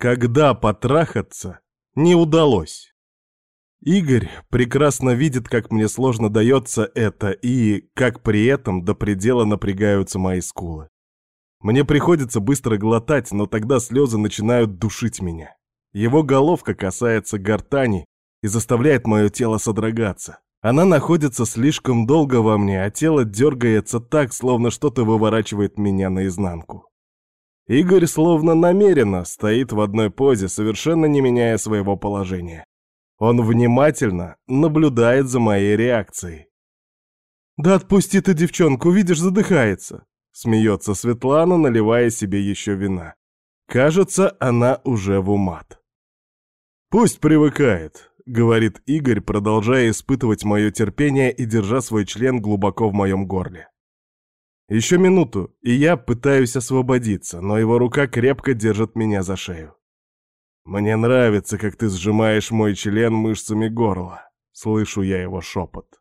Когда потрахаться не удалось. Игорь прекрасно видит, как мне сложно дается это и как при этом до предела напрягаются мои скулы. Мне приходится быстро глотать, но тогда слезы начинают душить меня. Его головка касается гортани и заставляет мое тело содрогаться. Она находится слишком долго во мне, а тело дергается так, словно что-то выворачивает меня наизнанку. Игорь словно намеренно стоит в одной позе, совершенно не меняя своего положения. Он внимательно наблюдает за моей реакцией. «Да отпусти ты девчонку, видишь, задыхается!» Смеется Светлана, наливая себе еще вина. Кажется, она уже в умат. «Пусть привыкает», — говорит Игорь, продолжая испытывать мое терпение и держа свой член глубоко в моем горле. Еще минуту, и я пытаюсь освободиться, но его рука крепко держит меня за шею. «Мне нравится, как ты сжимаешь мой член мышцами горла», — слышу я его шепот.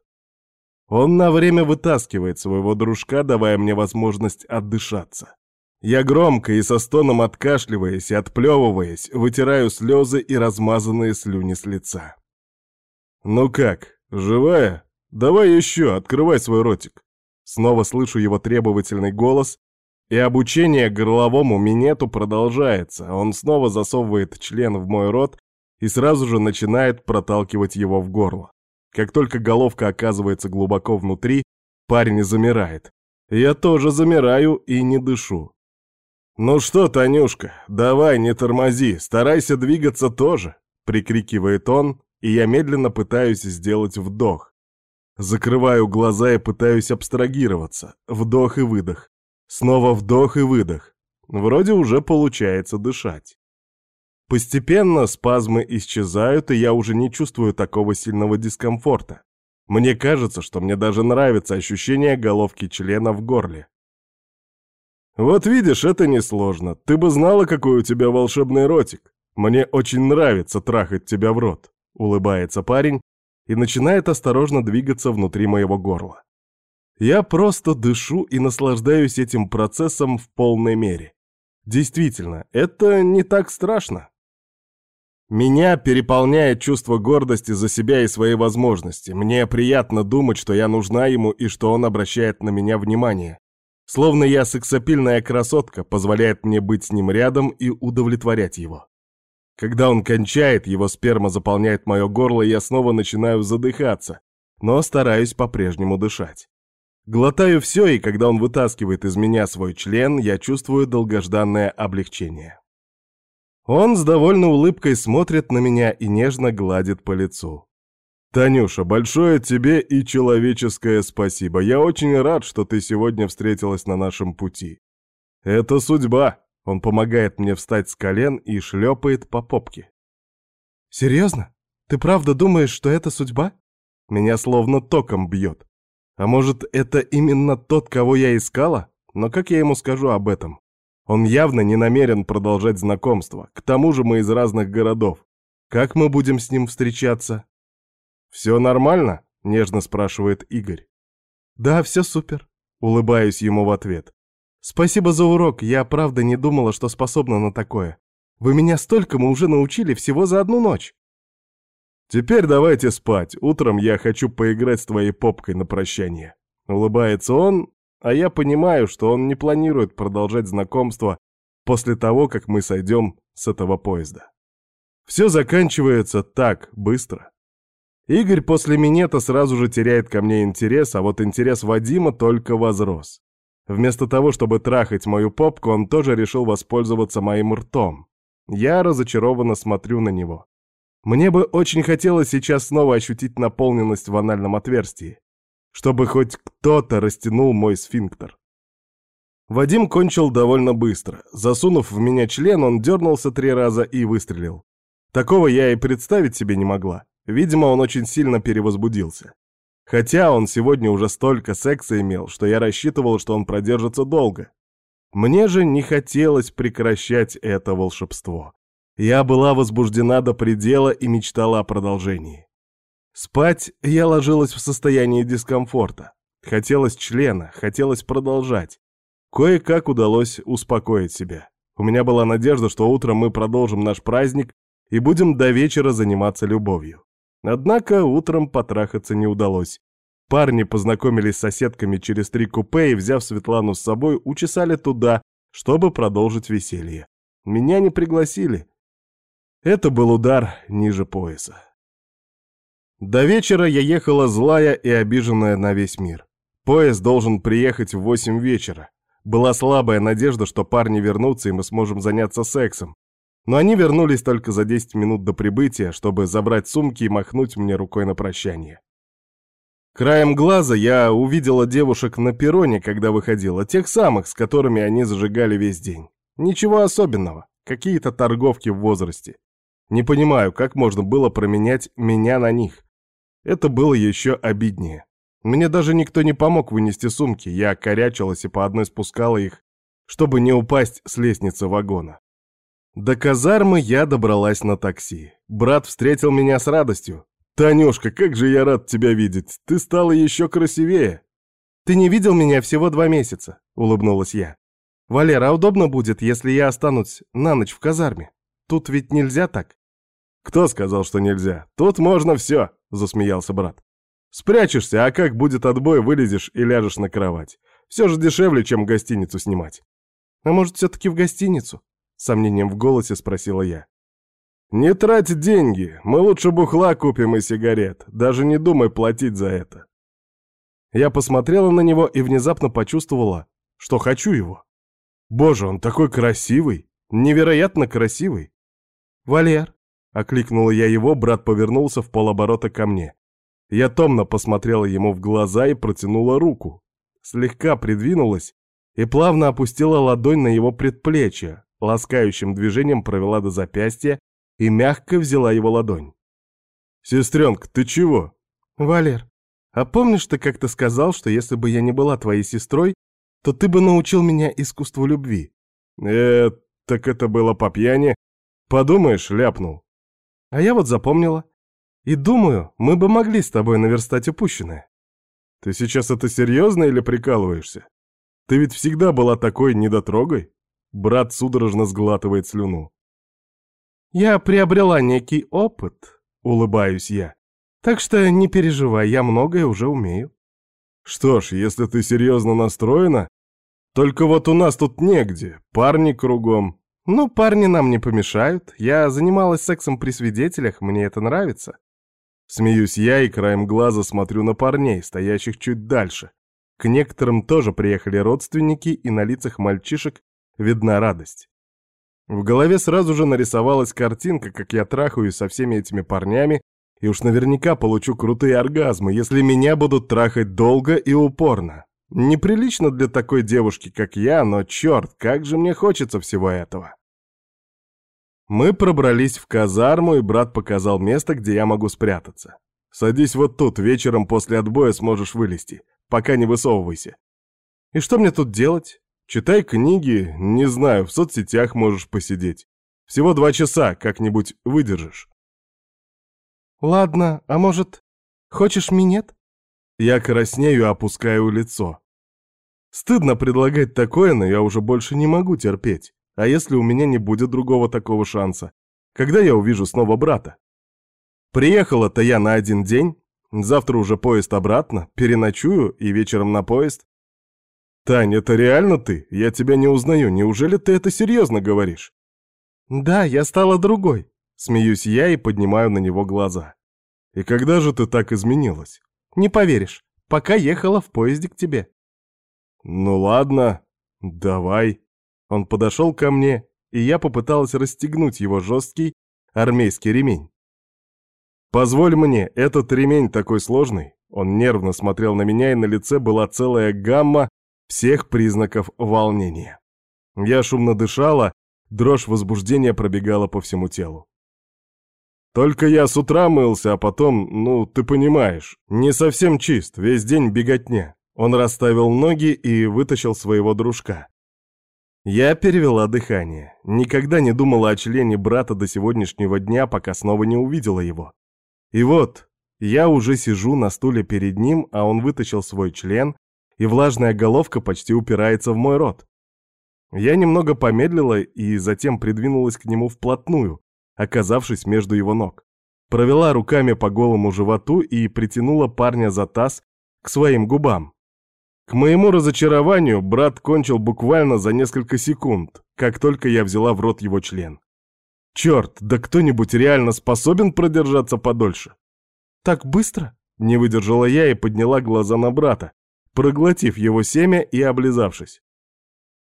Он на время вытаскивает своего дружка, давая мне возможность отдышаться. Я громко и со стоном откашливаясь и отплевываясь, вытираю слезы и размазанные слюни с лица. «Ну как, живая? Давай еще, открывай свой ротик». Снова слышу его требовательный голос, и обучение горловому минету продолжается. Он снова засовывает член в мой рот и сразу же начинает проталкивать его в горло. Как только головка оказывается глубоко внутри, парень замирает. Я тоже замираю и не дышу. «Ну что, Танюшка, давай, не тормози, старайся двигаться тоже», — прикрикивает он, и я медленно пытаюсь сделать вдох. Закрываю глаза и пытаюсь абстрагироваться. Вдох и выдох. Снова вдох и выдох. Вроде уже получается дышать. Постепенно спазмы исчезают, и я уже не чувствую такого сильного дискомфорта. Мне кажется, что мне даже нравится ощущение головки члена в горле. Вот видишь, это несложно. Ты бы знала, какой у тебя волшебный ротик. Мне очень нравится трахать тебя в рот. Улыбается парень и начинает осторожно двигаться внутри моего горла. Я просто дышу и наслаждаюсь этим процессом в полной мере. Действительно, это не так страшно. Меня переполняет чувство гордости за себя и свои возможности. Мне приятно думать, что я нужна ему и что он обращает на меня внимание. Словно я сексапильная красотка, позволяет мне быть с ним рядом и удовлетворять его. Когда он кончает, его сперма заполняет мое горло, и я снова начинаю задыхаться, но стараюсь по-прежнему дышать. Глотаю все, и когда он вытаскивает из меня свой член, я чувствую долгожданное облегчение. Он с довольной улыбкой смотрит на меня и нежно гладит по лицу. «Танюша, большое тебе и человеческое спасибо. Я очень рад, что ты сегодня встретилась на нашем пути. Это судьба!» Он помогает мне встать с колен и шлепает по попке. «Серьезно? Ты правда думаешь, что это судьба?» Меня словно током бьет. А может, это именно тот, кого я искала? Но как я ему скажу об этом? Он явно не намерен продолжать знакомство. К тому же мы из разных городов. Как мы будем с ним встречаться? «Все нормально?» — нежно спрашивает Игорь. «Да, все супер», — улыбаюсь ему в ответ. «Спасибо за урок, я правда не думала, что способна на такое. Вы меня столькому уже научили всего за одну ночь». «Теперь давайте спать. Утром я хочу поиграть с твоей попкой на прощание». Улыбается он, а я понимаю, что он не планирует продолжать знакомство после того, как мы сойдем с этого поезда. Все заканчивается так быстро. Игорь после минета сразу же теряет ко мне интерес, а вот интерес Вадима только возрос. Вместо того, чтобы трахать мою попку, он тоже решил воспользоваться моим ртом. Я разочарованно смотрю на него. Мне бы очень хотелось сейчас снова ощутить наполненность в анальном отверстии, чтобы хоть кто-то растянул мой сфинктер. Вадим кончил довольно быстро. Засунув в меня член, он дернулся три раза и выстрелил. Такого я и представить себе не могла. Видимо, он очень сильно перевозбудился. Хотя он сегодня уже столько секса имел, что я рассчитывал, что он продержится долго. Мне же не хотелось прекращать это волшебство. Я была возбуждена до предела и мечтала о продолжении. Спать я ложилась в состоянии дискомфорта. Хотелось члена, хотелось продолжать. Кое-как удалось успокоить себя. У меня была надежда, что утром мы продолжим наш праздник и будем до вечера заниматься любовью. Однако утром потрахаться не удалось. Парни познакомились с соседками через три купе и, взяв Светлану с собой, учесали туда, чтобы продолжить веселье. Меня не пригласили. Это был удар ниже пояса. До вечера я ехала злая и обиженная на весь мир. Поезд должен приехать в восемь вечера. Была слабая надежда, что парни вернутся, и мы сможем заняться сексом. Но они вернулись только за 10 минут до прибытия, чтобы забрать сумки и махнуть мне рукой на прощание. Краем глаза я увидела девушек на перроне, когда выходила, тех самых, с которыми они зажигали весь день. Ничего особенного, какие-то торговки в возрасте. Не понимаю, как можно было променять меня на них. Это было еще обиднее. Мне даже никто не помог вынести сумки, я корячилась и по одной спускала их, чтобы не упасть с лестницы вагона. До казармы я добралась на такси. Брат встретил меня с радостью. «Танюшка, как же я рад тебя видеть! Ты стала еще красивее!» «Ты не видел меня всего два месяца», — улыбнулась я. «Валера, а удобно будет, если я останусь на ночь в казарме? Тут ведь нельзя так?» «Кто сказал, что нельзя? Тут можно все», — засмеялся брат. Спрячешься, а как будет отбой, вылезешь и ляжешь на кровать. Все же дешевле, чем гостиницу снимать. А может, все-таки в гостиницу? Сомнением в голосе спросила я. Не трать деньги, мы лучше бухла купим и сигарет. Даже не думай платить за это. Я посмотрела на него и внезапно почувствовала, что хочу его. Боже, он такой красивый, невероятно красивый. «Валер!» — окликнула я его, брат повернулся в полоборота ко мне. Я томно посмотрела ему в глаза и протянула руку. Слегка придвинулась и плавно опустила ладонь на его предплечье, ласкающим движением провела до запястья и мягко взяла его ладонь. «Сестренка, ты чего?» «Валер, а помнишь, ты как-то сказал, что если бы я не была твоей сестрой, то ты бы научил меня искусству любви?» «Э, так это было по пьяни. Подумаешь, ляпнул». «А я вот запомнила. И думаю, мы бы могли с тобой наверстать упущенное. Ты сейчас это серьезно или прикалываешься? Ты ведь всегда была такой недотрогой. Брат судорожно сглатывает слюну. Я приобрела некий опыт, улыбаюсь я. Так что не переживай, я многое уже умею. Что ж, если ты серьезно настроена, только вот у нас тут негде, парни кругом. Ну, парни нам не помешают. Я занималась сексом при свидетелях, мне это нравится. Смеюсь я и краем глаза смотрю на парней, стоящих чуть дальше. К некоторым тоже приехали родственники, и на лицах мальчишек видна радость. В голове сразу же нарисовалась картинка, как я трахаюсь со всеми этими парнями, и уж наверняка получу крутые оргазмы, если меня будут трахать долго и упорно. Неприлично для такой девушки, как я, но черт, как же мне хочется всего этого. Мы пробрались в казарму, и брат показал место, где я могу спрятаться. Садись вот тут, вечером после отбоя сможешь вылезти. Пока не высовывайся. И что мне тут делать? Читай книги, не знаю, в соцсетях можешь посидеть. Всего два часа, как-нибудь выдержишь. Ладно, а может, хочешь минет? Я краснею, опускаю лицо. Стыдно предлагать такое, но я уже больше не могу терпеть. А если у меня не будет другого такого шанса? Когда я увижу снова брата? Приехала-то я на один день, завтра уже поезд обратно, переночую и вечером на поезд. Тань, это реально ты? Я тебя не узнаю, неужели ты это серьезно говоришь? Да, я стала другой, смеюсь я и поднимаю на него глаза. И когда же ты так изменилась? Не поверишь, пока ехала в поезде к тебе. Ну ладно, давай. Он подошел ко мне, и я попыталась расстегнуть его жесткий армейский ремень. «Позволь мне, этот ремень такой сложный». Он нервно смотрел на меня, и на лице была целая гамма всех признаков волнения. Я шумно дышала, дрожь возбуждения пробегала по всему телу. Только я с утра мылся, а потом, ну, ты понимаешь, не совсем чист, весь день беготня. Он расставил ноги и вытащил своего дружка. Я перевела дыхание. Никогда не думала о члене брата до сегодняшнего дня, пока снова не увидела его. И вот, я уже сижу на стуле перед ним, а он вытащил свой член, и влажная головка почти упирается в мой рот. Я немного помедлила и затем придвинулась к нему вплотную, оказавшись между его ног. Провела руками по голому животу и притянула парня за таз к своим губам. К моему разочарованию брат кончил буквально за несколько секунд, как только я взяла в рот его член. Черт, да кто-нибудь реально способен продержаться подольше? Так быстро? Не выдержала я и подняла глаза на брата, проглотив его семя и облизавшись.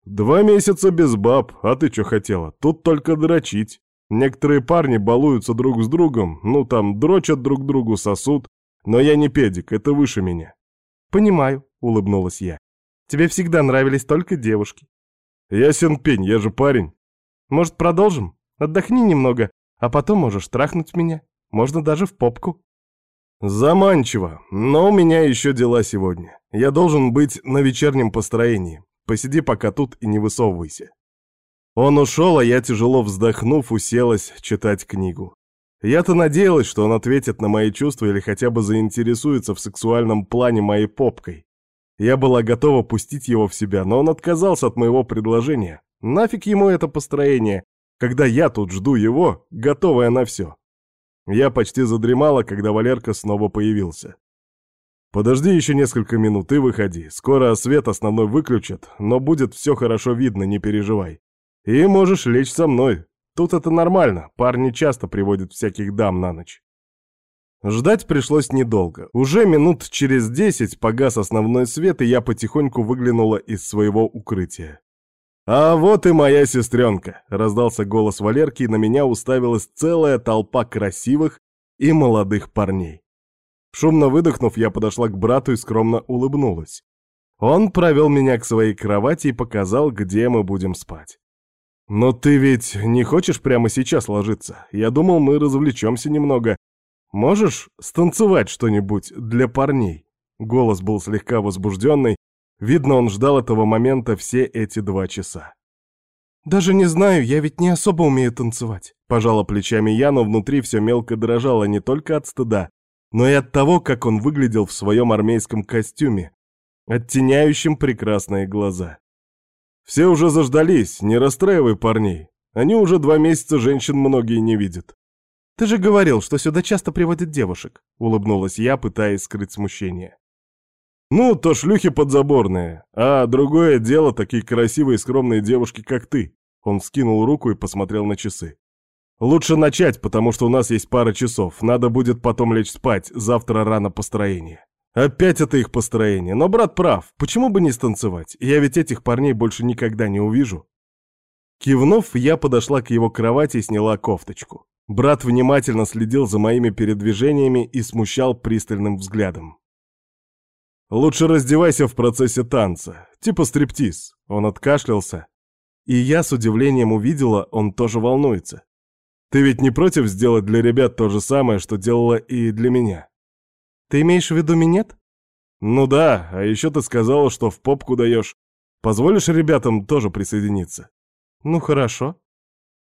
«Два месяца без баб, а ты что хотела? Тут только дрочить. Некоторые парни балуются друг с другом, ну там дрочат друг другу, сосут, но я не педик, это выше меня». «Понимаю», — улыбнулась я. «Тебе всегда нравились только девушки». «Ясен пень, я же парень». «Может, продолжим? Отдохни немного, а потом можешь трахнуть меня. Можно даже в попку». «Заманчиво, но у меня еще дела сегодня. Я должен быть на вечернем построении. Посиди пока тут и не высовывайся». Он ушел, а я, тяжело вздохнув, уселась читать книгу. Я-то надеялась, что он ответит на мои чувства или хотя бы заинтересуется в сексуальном плане моей попкой. Я была готова пустить его в себя, но он отказался от моего предложения. Нафиг ему это построение, когда я тут жду его, готовая на все. Я почти задремала, когда Валерка снова появился. «Подожди еще несколько минут и выходи. Скоро свет основной выключат, но будет все хорошо видно, не переживай. И можешь лечь со мной. Тут это нормально, парни часто приводят всяких дам на ночь». Ждать пришлось недолго. Уже минут через десять погас основной свет, и я потихоньку выглянула из своего укрытия. «А вот и моя сестренка!» — раздался голос Валерки, и на меня уставилась целая толпа красивых и молодых парней. Шумно выдохнув, я подошла к брату и скромно улыбнулась. Он провел меня к своей кровати и показал, где мы будем спать. «Но ты ведь не хочешь прямо сейчас ложиться? Я думал, мы развлечемся немного. Можешь станцевать что-нибудь для парней?» Голос был слегка возбужденный, Видно, он ждал этого момента все эти два часа. «Даже не знаю, я ведь не особо умею танцевать», — пожала плечами я, но внутри все мелко дрожало не только от стыда, но и от того, как он выглядел в своем армейском костюме, оттеняющем прекрасные глаза. «Все уже заждались, не расстраивай парней. Они уже два месяца женщин многие не видят». «Ты же говорил, что сюда часто приводят девушек», — улыбнулась я, пытаясь скрыть смущение. Ну, то шлюхи подзаборные, а другое дело такие красивые и скромные девушки, как ты. Он скинул руку и посмотрел на часы. Лучше начать, потому что у нас есть пара часов. Надо будет потом лечь спать, завтра рано построение. Опять это их построение. Но брат прав, почему бы не станцевать? Я ведь этих парней больше никогда не увижу. Кивнув, я подошла к его кровати и сняла кофточку. Брат внимательно следил за моими передвижениями и смущал пристальным взглядом. Лучше раздевайся в процессе танца, типа стриптиз. Он откашлялся. И я с удивлением увидела, он тоже волнуется. Ты ведь не против сделать для ребят то же самое, что делала и для меня? Ты имеешь в виду минет? Ну да, а еще ты сказала, что в попку даешь. Позволишь ребятам тоже присоединиться? Ну хорошо.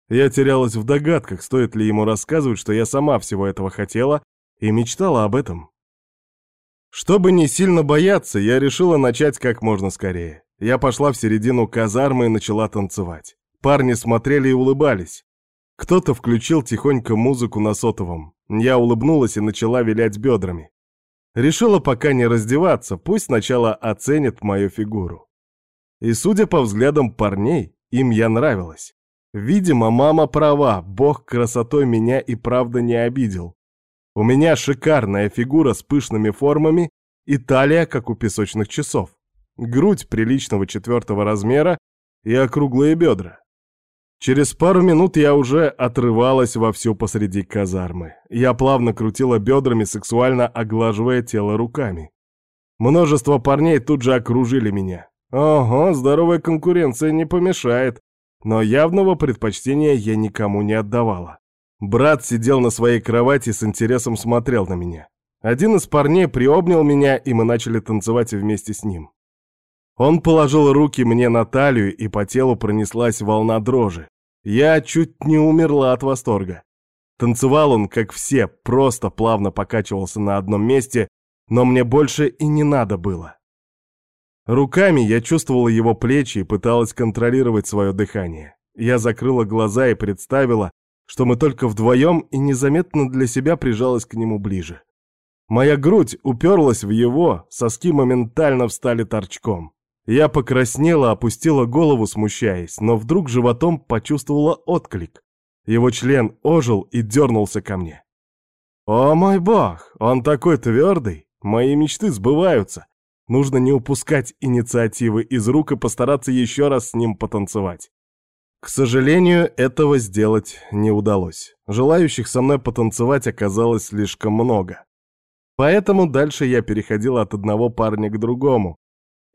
Я терялась в догадках, стоит ли ему рассказывать, что я сама всего этого хотела и мечтала об этом. Чтобы не сильно бояться, я решила начать как можно скорее. Я пошла в середину казармы и начала танцевать. Парни смотрели и улыбались. Кто-то включил тихонько музыку на сотовом. Я улыбнулась и начала вилять бедрами. Решила пока не раздеваться, пусть сначала оценят мою фигуру. И судя по взглядам парней, им я нравилась. Видимо, мама права, бог красотой меня и правда не обидел. У меня шикарная фигура с пышными формами и талия, как у песочных часов. Грудь приличного четвертого размера и округлые бедра. Через пару минут я уже отрывалась вовсю посреди казармы. Я плавно крутила бедрами, сексуально оглаживая тело руками. Множество парней тут же окружили меня. Ого, здоровая конкуренция не помешает. Но явного предпочтения я никому не отдавала. Брат сидел на своей кровати и с интересом смотрел на меня. Один из парней приобнял меня, и мы начали танцевать вместе с ним. Он положил руки мне на талию, и по телу пронеслась волна дрожи. Я чуть не умерла от восторга. Танцевал он, как все, просто плавно покачивался на одном месте, но мне больше и не надо было. Руками я чувствовала его плечи и пыталась контролировать свое дыхание. Я закрыла глаза и представила, что мы только вдвоем и незаметно для себя прижалась к нему ближе. Моя грудь уперлась в его, соски моментально встали торчком. Я покраснела, опустила голову, смущаясь, но вдруг животом почувствовала отклик. Его член ожил и дернулся ко мне. «О мой бог, он такой твердый! Мои мечты сбываются! Нужно не упускать инициативы из рук и постараться еще раз с ним потанцевать. К сожалению, этого сделать не удалось. Желающих со мной потанцевать оказалось слишком много. Поэтому дальше я переходила от одного парня к другому,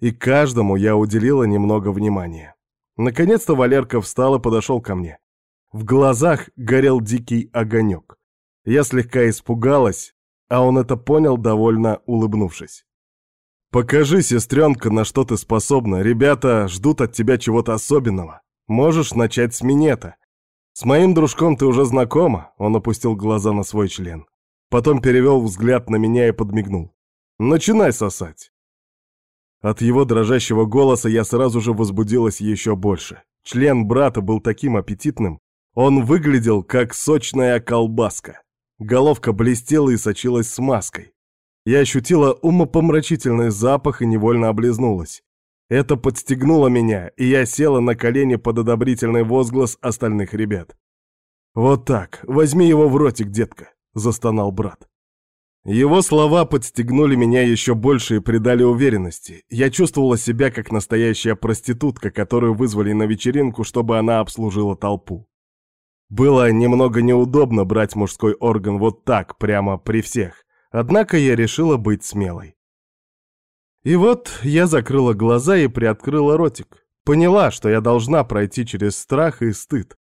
и каждому я уделила немного внимания. Наконец-то Валерка встал и подошел ко мне. В глазах горел дикий огонек. Я слегка испугалась, а он это понял, довольно улыбнувшись. «Покажи, сестренка, на что ты способна. Ребята ждут от тебя чего-то особенного. Можешь начать с минета. С моим дружком ты уже знакома?» Он опустил глаза на свой член. Потом перевел взгляд на меня и подмигнул. «Начинай сосать!» От его дрожащего голоса я сразу же возбудилась еще больше. Член брата был таким аппетитным. Он выглядел, как сочная колбаска. Головка блестела и сочилась смазкой. Я ощутила умопомрачительный запах и невольно облизнулась. Это подстегнуло меня, и я села на колени под одобрительный возглас остальных ребят. «Вот так, возьми его в ротик, детка. — застонал брат. Его слова подстегнули меня еще больше и придали уверенности. Я чувствовала себя как настоящая проститутка, которую вызвали на вечеринку, чтобы она обслужила толпу. Было немного неудобно брать мужской орган вот так, прямо при всех. Однако я решила быть смелой. И вот я закрыла глаза и приоткрыла ротик. Поняла, что я должна пройти через страх и стыд.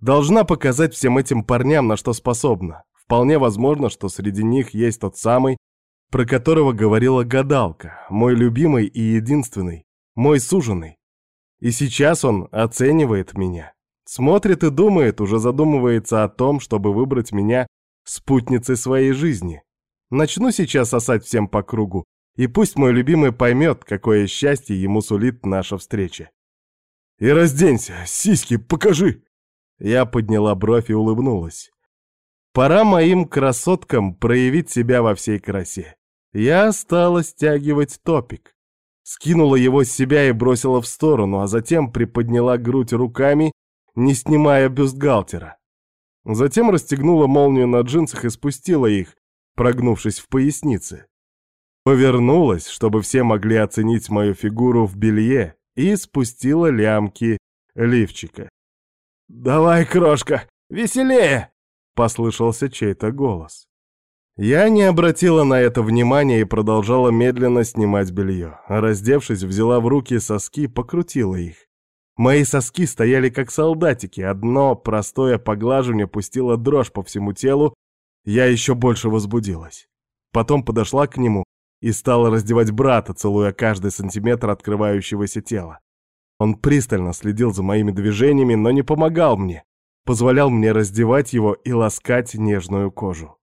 Должна показать всем этим парням, на что способна. Вполне возможно, что среди них есть тот самый, про которого говорила гадалка, мой любимый и единственный, мой суженый. И сейчас он оценивает меня. Смотрит и думает, уже задумывается о том, чтобы выбрать меня спутницей своей жизни. Начну сейчас сосать всем по кругу, и пусть мой любимый поймет, какое счастье ему сулит наша встреча. «И разденься, сиськи покажи!» Я подняла бровь и улыбнулась. Пора моим красоткам проявить себя во всей красе. Я стала стягивать топик. Скинула его с себя и бросила в сторону, а затем приподняла грудь руками, не снимая бюстгальтера. Затем расстегнула молнию на джинсах и спустила их, прогнувшись в пояснице. Повернулась, чтобы все могли оценить мою фигуру в белье, и спустила лямки лифчика. «Давай, крошка, веселее!» послышался чей-то голос. Я не обратила на это внимания и продолжала медленно снимать белье. Раздевшись, взяла в руки соски, покрутила их. Мои соски стояли как солдатики, одно простое поглаживание пустило дрожь по всему телу, я еще больше возбудилась. Потом подошла к нему и стала раздевать брата, целуя каждый сантиметр открывающегося тела. Он пристально следил за моими движениями, но не помогал мне позволял мне раздевать его и ласкать нежную кожу.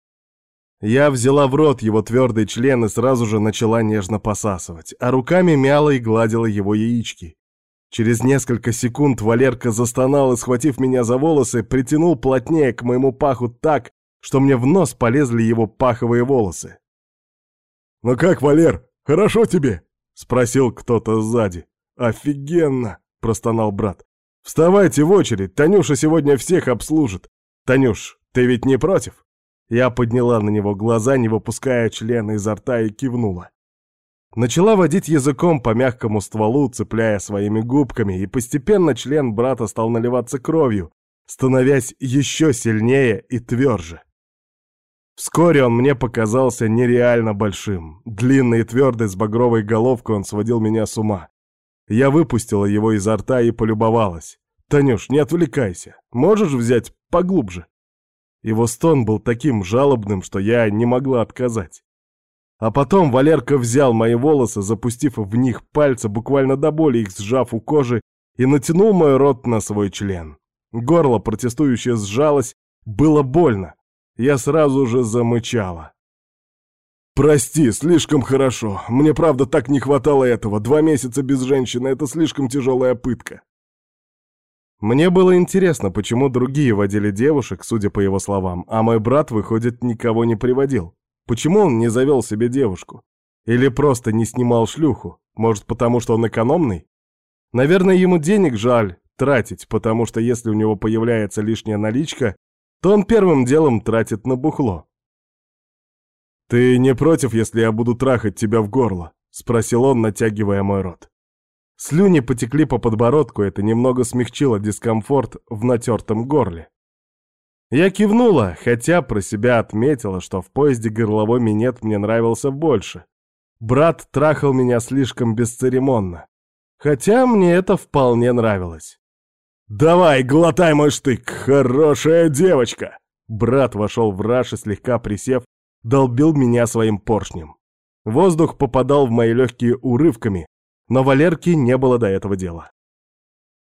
Я взяла в рот его твердый член и сразу же начала нежно посасывать, а руками мяла и гладила его яички. Через несколько секунд Валерка застонал и, схватив меня за волосы, притянул плотнее к моему паху так, что мне в нос полезли его паховые волосы. «Ну как, Валер, хорошо тебе?» — спросил кто-то сзади. «Офигенно!» — простонал брат. «Вставайте в очередь, Танюша сегодня всех обслужит. Танюш, ты ведь не против?» Я подняла на него глаза, не выпуская члена изо рта, и кивнула. Начала водить языком по мягкому стволу, цепляя своими губками, и постепенно член брата стал наливаться кровью, становясь еще сильнее и тверже. Вскоре он мне показался нереально большим. Длинный и твердый, с багровой головкой он сводил меня с ума. Я выпустила его изо рта и полюбовалась. «Танюш, не отвлекайся. Можешь взять поглубже?» Его стон был таким жалобным, что я не могла отказать. А потом Валерка взял мои волосы, запустив в них пальцы, буквально до боли их сжав у кожи, и натянул мой рот на свой член. Горло протестующе сжалось, было больно. Я сразу же замычала. «Прости, слишком хорошо. Мне правда так не хватало этого. Два месяца без женщины — это слишком тяжелая пытка». Мне было интересно, почему другие водили девушек, судя по его словам, а мой брат, выходит, никого не приводил. Почему он не завел себе девушку? Или просто не снимал шлюху? Может, потому что он экономный? Наверное, ему денег жаль тратить, потому что если у него появляется лишняя наличка, то он первым делом тратит на бухло. «Ты не против, если я буду трахать тебя в горло?» — спросил он, натягивая мой рот. Слюни потекли по подбородку, это немного смягчило дискомфорт в натертом горле. Я кивнула, хотя про себя отметила, что в поезде горловой минет мне нравился больше. Брат трахал меня слишком бесцеремонно. Хотя мне это вполне нравилось. «Давай, глотай мой штык, хорошая девочка!» Брат вошел в раж и, слегка присев, долбил меня своим поршнем. Воздух попадал в мои легкие урывками, но Валерке не было до этого дела.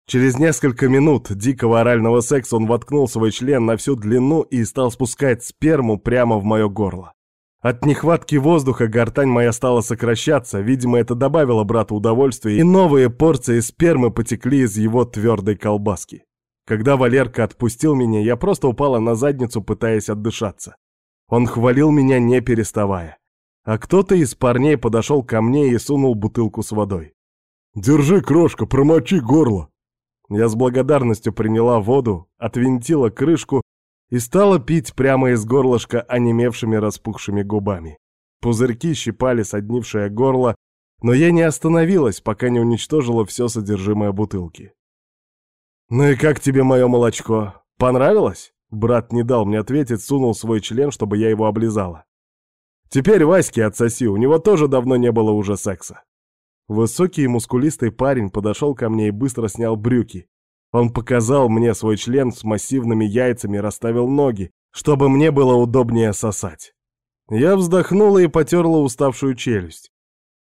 Через несколько минут дикого орального секса он воткнул свой член на всю длину и стал спускать сперму прямо в мое горло. От нехватки воздуха гортань моя стала сокращаться, видимо, это добавило брату удовольствия, и новые порции спермы потекли из его твердой колбаски. Когда Валерка отпустил меня, я просто упала на задницу, пытаясь отдышаться. Он хвалил меня не переставая. А кто-то из парней подошел ко мне и сунул бутылку с водой. «Держи, крошка, промочи горло!» Я с благодарностью приняла воду, отвинтила крышку и стала пить прямо из горлышка онемевшими распухшими губами. Пузырьки щипали соднившее горло, но я не остановилась, пока не уничтожила все содержимое бутылки. «Ну и как тебе мое молочко? Понравилось?» Брат не дал мне ответить, сунул свой член, чтобы я его облизала. «Теперь Ваське отсоси, у него тоже давно не было уже секса». Высокий и мускулистый парень подошел ко мне и быстро снял брюки. Он показал мне свой член с массивными яйцами и расставил ноги, чтобы мне было удобнее сосать. Я вздохнула и потерла уставшую челюсть.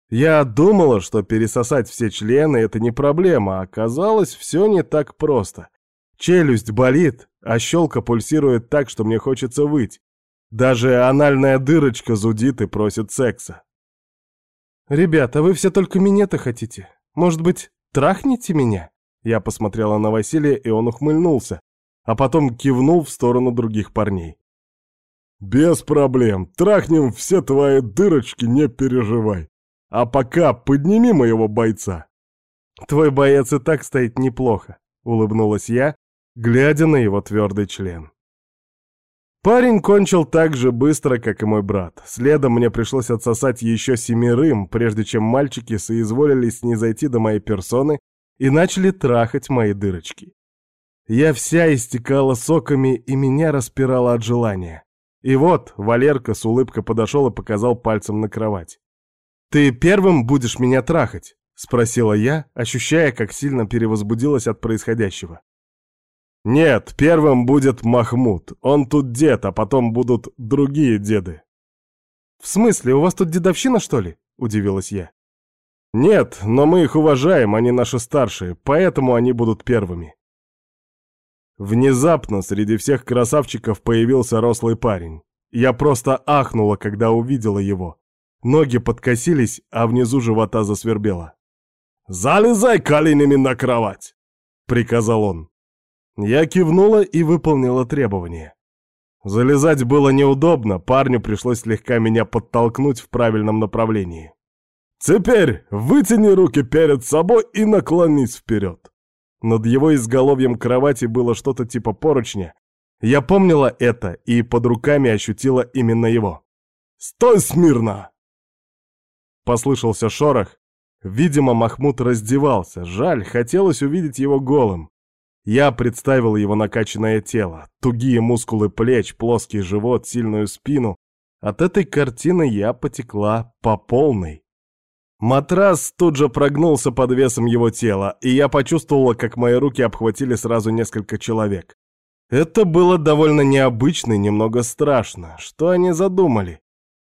Я думала, что пересосать все члены — это не проблема, а оказалось, все не так просто. Челюсть болит, а щелка пульсирует так, что мне хочется выть. Даже анальная дырочка зудит и просит секса. «Ребята, вы все только минета хотите. Может быть, трахните меня?» Я посмотрела на Василия, и он ухмыльнулся, а потом кивнул в сторону других парней. «Без проблем. Трахнем все твои дырочки, не переживай. А пока подними моего бойца». «Твой боец и так стоит неплохо», — улыбнулась я, глядя на его твердый член. Парень кончил так же быстро, как и мой брат. Следом мне пришлось отсосать еще семерым, прежде чем мальчики соизволили снизойти до моей персоны и начали трахать мои дырочки. Я вся истекала соками, и меня распирало от желания. И вот Валерка с улыбкой подошел и показал пальцем на кровать. «Ты первым будешь меня трахать?» — спросила я, ощущая, как сильно перевозбудилась от происходящего. «Нет, первым будет Махмуд. Он тут дед, а потом будут другие деды». «В смысле, у вас тут дедовщина, что ли?» — удивилась я. «Нет, но мы их уважаем, они наши старшие, поэтому они будут первыми». Внезапно среди всех красавчиков появился рослый парень. Я просто ахнула, когда увидела его. Ноги подкосились, а внизу живота засвербело. «Залезай коленями на кровать!» — приказал он. Я кивнула и выполнила требование. Залезать было неудобно, парню пришлось слегка меня подтолкнуть в правильном направлении. «Теперь вытяни руки перед собой и наклонись вперед». Над его изголовьем кровати было что-то типа поручня. Я помнила это и под руками ощутила именно его. «Стой смирно!» Послышался шорох. Видимо, Махмуд раздевался. Жаль, хотелось увидеть его голым. Я представил его накачанное тело, тугие мускулы плеч, плоский живот, сильную спину. От этой картины я потекла по полной. Матрас тут же прогнулся под весом его тела, и я почувствовала, как мои руки обхватили сразу несколько человек. Это было довольно необычно и немного страшно. Что они задумали?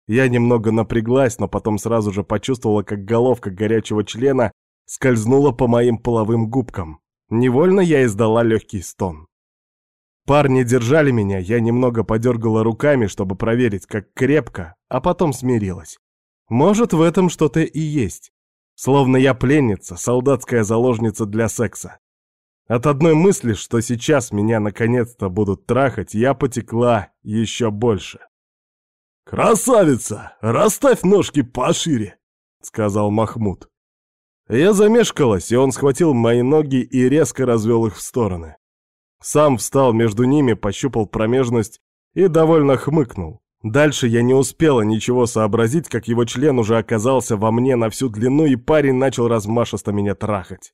Я немного напряглась, но потом сразу же почувствовала, как головка горячего члена скользнула по моим половым губкам. Невольно я издала легкий стон. Парни держали меня, я немного подергала руками, чтобы проверить, как крепко, а потом смирилась. Может, в этом что-то и есть. Словно я пленница, солдатская заложница для секса. От одной мысли, что сейчас меня наконец-то будут трахать, я потекла еще больше. «Красавица! Расставь ножки пошире!» — сказал Махмуд. Я замешкалась, и он схватил мои ноги и резко развел их в стороны. Сам встал между ними, пощупал промежность и довольно хмыкнул. Дальше я не успела ничего сообразить, как его член уже оказался во мне на всю длину, и парень начал размашисто меня трахать.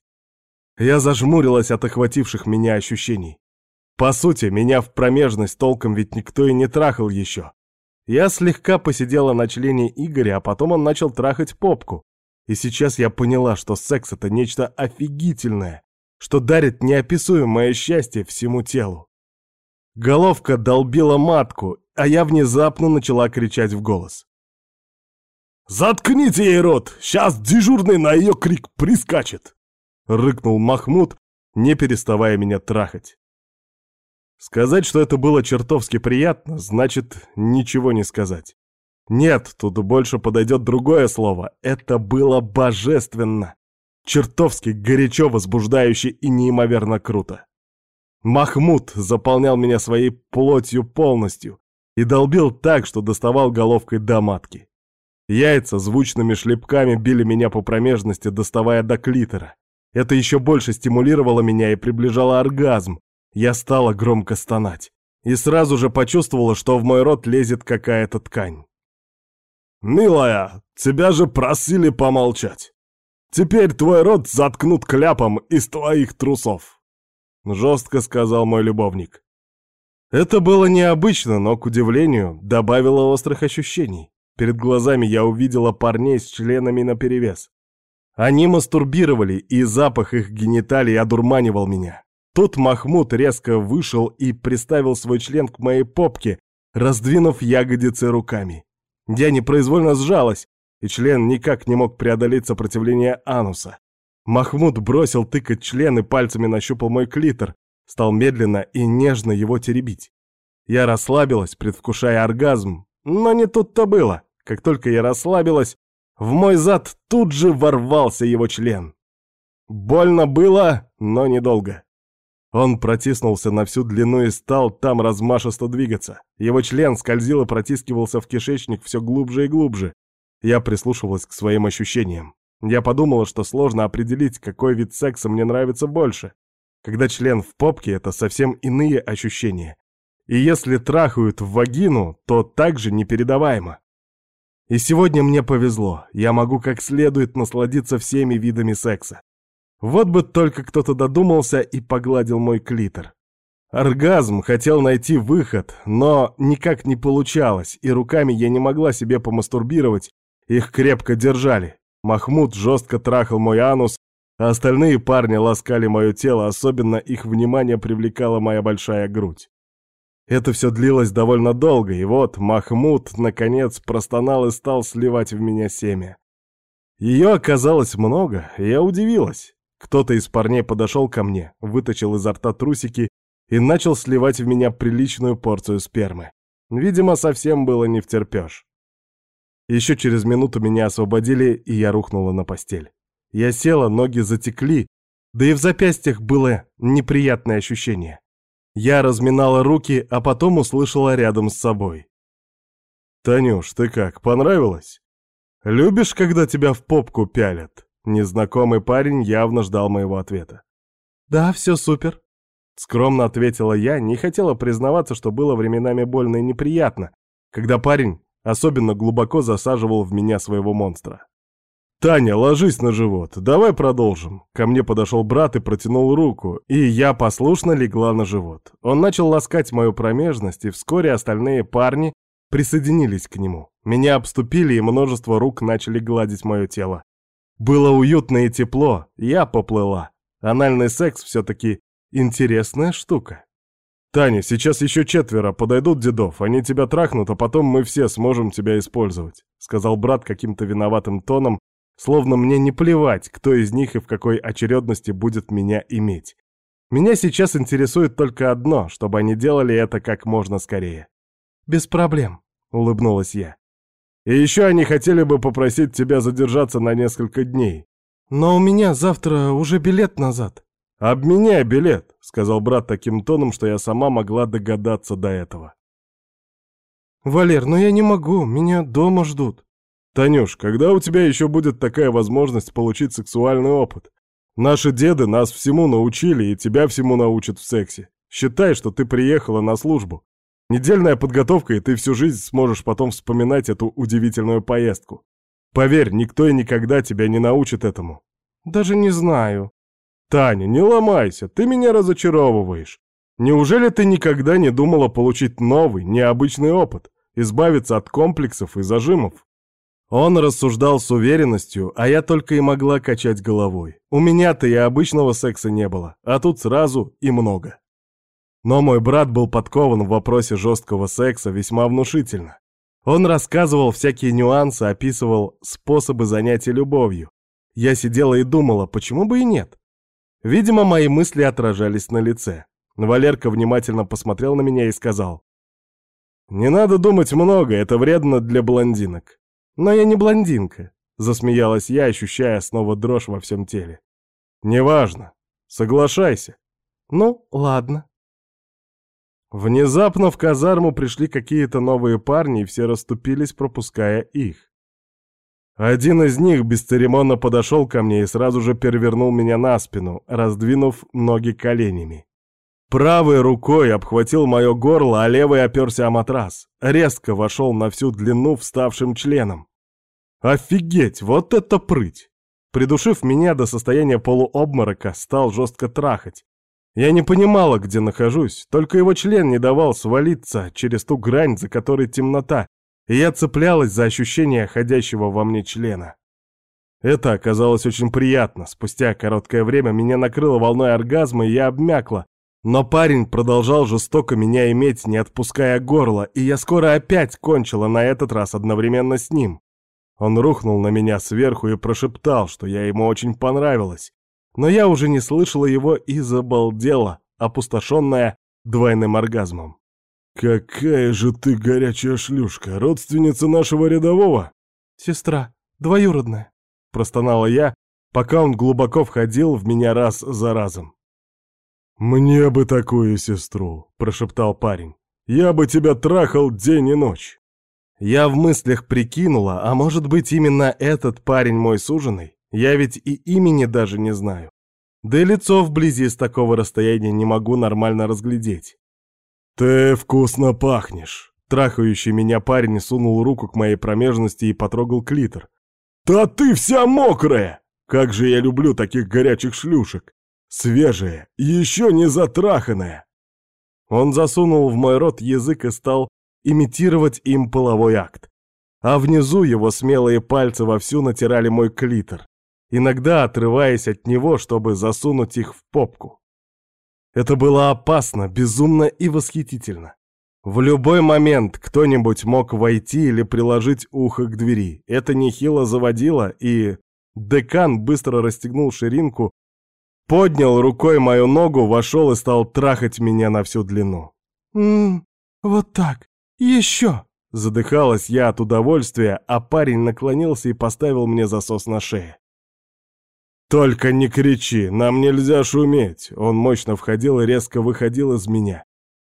Я зажмурилась от охвативших меня ощущений. По сути, меня в промежность толком ведь никто и не трахал еще. Я слегка посидела на члене Игоря, а потом он начал трахать попку. И сейчас я поняла, что секс — это нечто офигительное, что дарит неописуемое счастье всему телу. Головка долбила матку, а я внезапно начала кричать в голос. «Заткните ей рот! Сейчас дежурный на ее крик прискачет!» — рыкнул Махмуд, не переставая меня трахать. Сказать, что это было чертовски приятно, значит ничего не сказать. Нет, тут больше подойдет другое слово. Это было божественно. Чертовски горячо, возбуждающе и неимоверно круто. Махмуд заполнял меня своей плотью полностью и долбил так, что доставал головкой до матки. Яйца звучными шлепками били меня по промежности, доставая до клитора. Это еще больше стимулировало меня и приближало оргазм. Я стала громко стонать. И сразу же почувствовала, что в мой рот лезет какая-то ткань. «Милая, тебя же просили помолчать. Теперь твой рот заткнут кляпом из твоих трусов», — жестко сказал мой любовник. Это было необычно, но, к удивлению, добавило острых ощущений. Перед глазами я увидела парней с членами наперевес. Они мастурбировали, и запах их гениталий одурманивал меня. Тут Махмуд резко вышел и приставил свой член к моей попке, раздвинув ягодицы руками. Я непроизвольно сжалась, и член никак не мог преодолеть сопротивление ануса. Махмуд бросил тыкать член и пальцами нащупал мой клитор, стал медленно и нежно его теребить. Я расслабилась, предвкушая оргазм, но не тут-то было. Как только я расслабилась, в мой зад тут же ворвался его член. Больно было, но недолго. Он протиснулся на всю длину и стал там размашисто двигаться. Его член скользил и протискивался в кишечник все глубже и глубже. Я прислушивалась к своим ощущениям. Я подумала, что сложно определить, какой вид секса мне нравится больше. Когда член в попке — это совсем иные ощущения. И если трахают в вагину, то также непередаваемо. И сегодня мне повезло, я могу как следует насладиться всеми видами секса. Вот бы только кто-то додумался и погладил мой клитор. Оргазм хотел найти выход, но никак не получалось, и руками я не могла себе помастурбировать, их крепко держали. Махмуд жестко трахал мой анус, а остальные парни ласкали мое тело, особенно их внимание привлекала моя большая грудь. Это все длилось довольно долго, и вот Махмуд, наконец, простонал и стал сливать в меня семя. Ее оказалось много, я удивилась. Кто-то из парней подошел ко мне, вытащил изо рта трусики и начал сливать в меня приличную порцию спермы. Видимо, совсем было не втерпешь. Еще через минуту меня освободили, и я рухнула на постель. Я села, ноги затекли, да и в запястьях было неприятное ощущение. Я разминала руки, а потом услышала рядом с собой. «Танюш, ты как, понравилось? Любишь, когда тебя в попку пялят?» Незнакомый парень явно ждал моего ответа. «Да, все супер», — скромно ответила я, не хотела признаваться, что было временами больно и неприятно, когда парень особенно глубоко засаживал в меня своего монстра. «Таня, ложись на живот, давай продолжим». Ко мне подошел брат и протянул руку, и я послушно легла на живот. Он начал ласкать мою промежность, и вскоре остальные парни присоединились к нему. Меня обступили, и множество рук начали гладить мое тело. Было уютно и тепло, я поплыла. Анальный секс все-таки интересная штука. Таня, сейчас еще четверо подойдут дедов, они тебя трахнут, а потом мы все сможем тебя использовать, сказал брат каким-то виноватым тоном, словно мне не плевать, кто из них и в какой очередности будет меня иметь. Меня сейчас интересует только одно, чтобы они делали это как можно скорее. «Без проблем», — улыбнулась я. «И еще они хотели бы попросить тебя задержаться на несколько дней». «Но у меня завтра уже билет назад». «Обменяй билет», — сказал брат таким тоном, что я сама могла догадаться до этого. «Валер, но я не могу, меня дома ждут». «Танюш, когда у тебя еще будет такая возможность получить сексуальный опыт? Наши деды нас всему научили, и тебя всему научат в сексе. Считай, что ты приехала на службу. Недельная подготовка, и ты всю жизнь сможешь потом вспоминать эту удивительную поездку. Поверь, никто и никогда тебя не научит этому». «Даже не знаю». «Таня, не ломайся, ты меня разочаровываешь. Неужели ты никогда не думала получить новый, необычный опыт, избавиться от комплексов и зажимов?» Он рассуждал с уверенностью, а я только и могла качать головой. У меня-то и обычного секса не было, а тут сразу и много. Но мой брат был подкован в вопросе жесткого секса весьма внушительно. Он рассказывал всякие нюансы, описывал способы занятия любовью. Я сидела и думала, почему бы и нет? Видимо, мои мысли отражались на лице. Валерка внимательно посмотрел на меня и сказал. «Не надо думать много, это вредно для блондинок. «Но я не блондинка», — засмеялась я, ощущая снова дрожь во всем теле. «Неважно. Соглашайся». «Ну, ладно». Внезапно в казарму пришли какие-то новые парни, и все расступились, пропуская их. Один из них бесцеремонно подошел ко мне и сразу же перевернул меня на спину, раздвинув ноги коленями. Правой рукой обхватил мое горло, а левой оперся о матрас. Резко вошел на всю длину вставшим членом. Офигеть, вот это прыть! Придушив меня до состояния полуобморока, стал жестко трахать. Я не понимала, где нахожусь, только его член не давал свалиться через ту грань, за которой темнота, и я цеплялась за ощущение ходящего во мне члена. Это оказалось очень приятно. Спустя короткое время меня накрыло волной оргазма, и я обмякла, но парень продолжал жестоко меня иметь, не отпуская горло, и я скоро опять кончила на этот раз одновременно с ним. Он рухнул на меня сверху и прошептал, что я ему очень понравилась. Но я уже не слышала его и забалдела, опустошенная двойным оргазмом. «Какая же ты горячая шлюшка, родственница нашего рядового?» «Сестра, двоюродная», — простонала я, пока он глубоко входил в меня раз за разом. «Мне бы такую сестру», — прошептал парень. «Я бы тебя трахал день и ночь». Я в мыслях прикинула, а может быть именно этот парень мой суженый? Я ведь и имени даже не знаю. Да и лицо вблизи с такого расстояния не могу нормально разглядеть. «Ты вкусно пахнешь!» Трахающий меня парень сунул руку к моей промежности и потрогал клитор. «Да ты вся мокрая! Как же я люблю таких горячих шлюшек! Свежее, еще не затраханное. Он засунул в мой рот язык и стал имитировать им половой акт. А внизу его смелые пальцы вовсю натирали мой клитор, иногда отрываясь от него, чтобы засунуть их в попку. Это было опасно, безумно и восхитительно. В любой момент кто-нибудь мог войти или приложить ухо к двери. Это нехило заводило, и... Декан быстро расстегнул ширинку, Поднял рукой мою ногу, вошел и стал трахать меня на всю длину. «Ммм, вот так, еще!» Задыхалась я от удовольствия, а парень наклонился и поставил мне засос на шее. «Только не кричи, нам нельзя шуметь!» Он мощно входил и резко выходил из меня.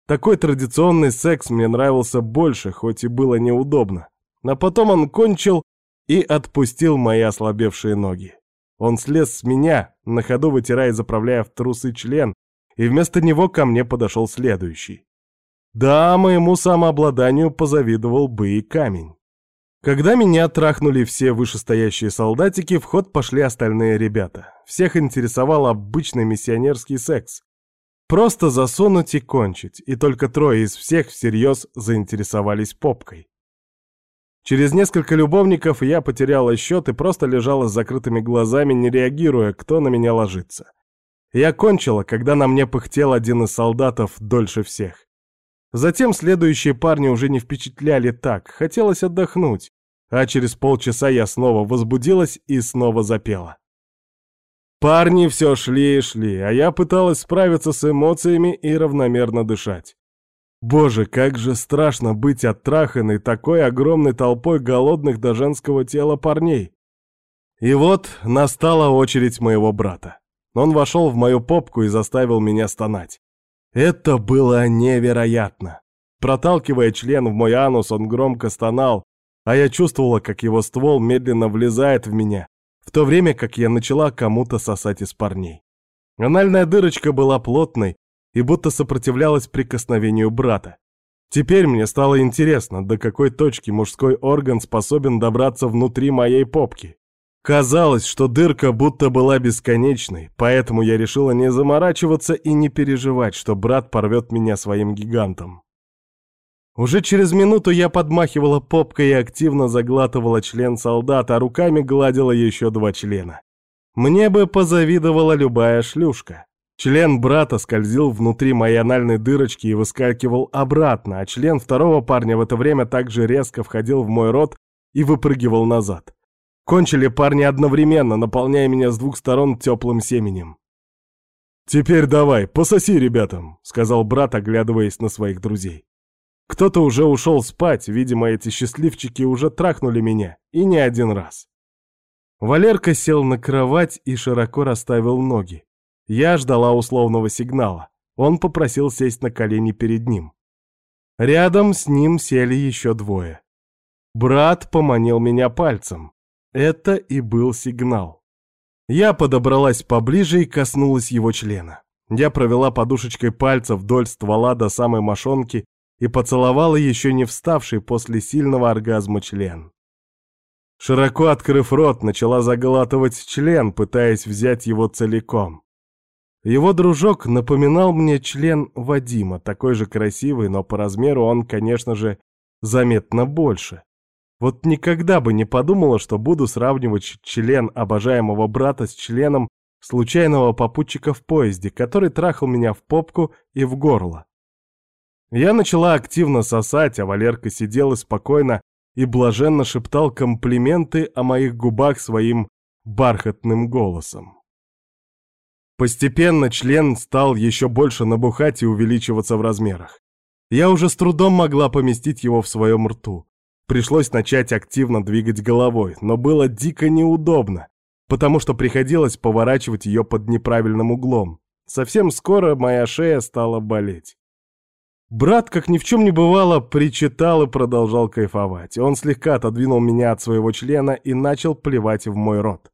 Такой традиционный секс мне нравился больше, хоть и было неудобно. А потом он кончил и отпустил мои ослабевшие ноги. Он слез с меня, на ходу вытирая и заправляя в трусы член, и вместо него ко мне подошел следующий. Да, моему самообладанию позавидовал бы и камень. Когда меня трахнули все вышестоящие солдатики, в ход пошли остальные ребята. Всех интересовал обычный миссионерский секс. Просто засунуть и кончить, и только трое из всех всерьез заинтересовались попкой. Через несколько любовников я потеряла счет и просто лежала с закрытыми глазами, не реагируя, кто на меня ложится. Я кончила, когда на мне пыхтел один из солдатов дольше всех. Затем следующие парни уже не впечатляли так, хотелось отдохнуть, а через полчаса я снова возбудилась и снова запела. Парни все шли и шли, а я пыталась справиться с эмоциями и равномерно дышать. Боже, как же страшно быть оттраханной такой огромной толпой голодных до женского тела парней. И вот настала очередь моего брата. Он вошел в мою попку и заставил меня стонать. Это было невероятно. Проталкивая член в мой анус, он громко стонал, а я чувствовала, как его ствол медленно влезает в меня, в то время как я начала кому-то сосать из парней. Анальная дырочка была плотной и будто сопротивлялась прикосновению брата. Теперь мне стало интересно, до какой точки мужской орган способен добраться внутри моей попки. Казалось, что дырка будто была бесконечной, поэтому я решила не заморачиваться и не переживать, что брат порвет меня своим гигантом. Уже через минуту я подмахивала попкой и активно заглатывала член солдата, а руками гладила еще два члена. Мне бы позавидовала любая шлюшка. Член брата скользил внутри моей анальной дырочки и выскакивал обратно, а член второго парня в это время также резко входил в мой рот и выпрыгивал назад. Кончили парни одновременно, наполняя меня с двух сторон теплым семенем. «Теперь давай, пососи ребятам», — сказал брат, оглядываясь на своих друзей. Кто-то уже ушел спать, видимо, эти счастливчики уже трахнули меня, и не один раз. Валерка сел на кровать и широко расставил ноги. Я ждала условного сигнала. Он попросил сесть на колени перед ним. Рядом с ним сели еще двое. Брат поманил меня пальцем. Это и был сигнал. Я подобралась поближе и коснулась его члена. Я провела подушечкой пальца вдоль ствола до самой мошонки и поцеловала еще не вставший после сильного оргазма член. Широко открыв рот, начала заглатывать член, пытаясь взять его целиком. Его дружок напоминал мне член Вадима, такой же красивый, но по размеру он, конечно же, заметно больше. Вот никогда бы не подумала, что буду сравнивать член обожаемого брата с членом случайного попутчика в поезде, который трахал меня в попку и в горло. Я начала активно сосать, а Валерка сидел и спокойно и блаженно шептал комплименты о моих губах своим бархатным голосом. Постепенно член стал еще больше набухать и увеличиваться в размерах. Я уже с трудом могла поместить его в своем рту. Пришлось начать активно двигать головой, но было дико неудобно, потому что приходилось поворачивать ее под неправильным углом. Совсем скоро моя шея стала болеть. Брат, как ни в чем не бывало, причитал и продолжал кайфовать. Он слегка отодвинул меня от своего члена и начал плевать в мой рот.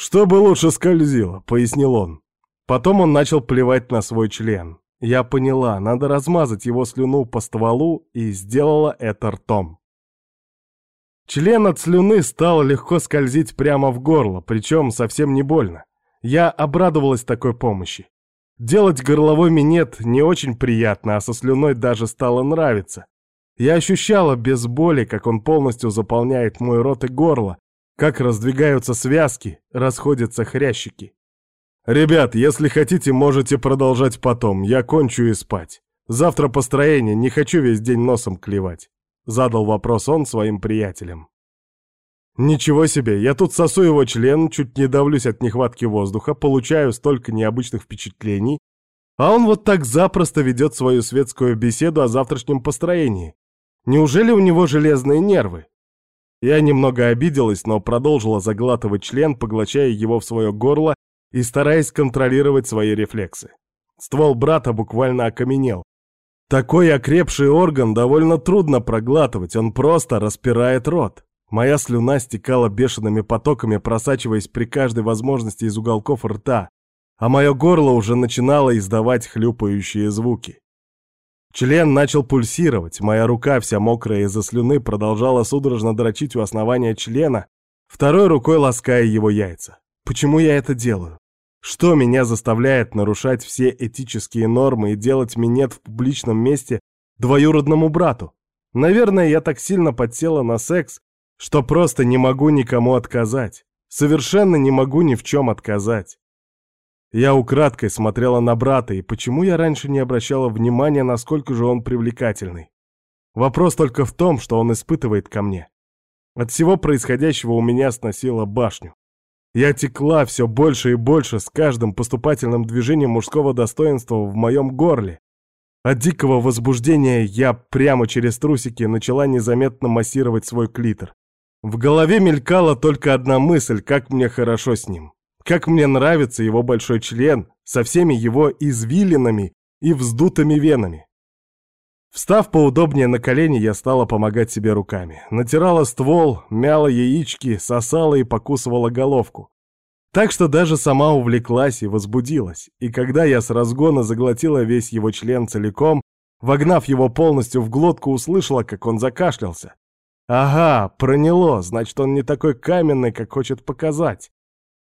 «Чтобы лучше скользило», — пояснил он. Потом он начал плевать на свой член. Я поняла, надо размазать его слюну по стволу и сделала это ртом. Член от слюны стал легко скользить прямо в горло, причем совсем не больно. Я обрадовалась такой помощи. Делать горловой минет не очень приятно, а со слюной даже стало нравиться. Я ощущала без боли, как он полностью заполняет мой рот и горло, как раздвигаются связки, расходятся хрящики. «Ребят, если хотите, можете продолжать потом, я кончу и спать. Завтра построение, не хочу весь день носом клевать», — задал вопрос он своим приятелям. «Ничего себе, я тут сосу его член, чуть не давлюсь от нехватки воздуха, получаю столько необычных впечатлений, а он вот так запросто ведет свою светскую беседу о завтрашнем построении. Неужели у него железные нервы?» Я немного обиделась, но продолжила заглатывать член, поглощая его в свое горло и стараясь контролировать свои рефлексы. Ствол брата буквально окаменел. Такой окрепший орган довольно трудно проглатывать, он просто распирает рот. Моя слюна стекала бешеными потоками, просачиваясь при каждой возможности из уголков рта, а мое горло уже начинало издавать хлюпающие звуки. Член начал пульсировать, моя рука, вся мокрая из-за слюны, продолжала судорожно дрочить у основания члена, второй рукой лаская его яйца. Почему я это делаю? Что меня заставляет нарушать все этические нормы и делать минет в публичном месте двоюродному брату? Наверное, я так сильно подсела на секс, что просто не могу никому отказать. Совершенно не могу ни в чем отказать. Я украдкой смотрела на брата, и почему я раньше не обращала внимания, насколько же он привлекательный? Вопрос только в том, что он испытывает ко мне. От всего происходящего у меня сносило башню. Я текла все больше и больше с каждым поступательным движением мужского достоинства в моем горле. От дикого возбуждения я прямо через трусики начала незаметно массировать свой клитор. В голове мелькала только одна мысль, как мне хорошо с ним. Как мне нравится его большой член со всеми его извилинами и вздутыми венами. Встав поудобнее на колени, я стала помогать себе руками. Натирала ствол, мяла яички, сосала и покусывала головку. Так что даже сама увлеклась и возбудилась. И когда я с разгона заглотила весь его член целиком, вогнав его полностью в глотку, услышала, как он закашлялся. Ага, проняло, значит, он не такой каменный, как хочет показать.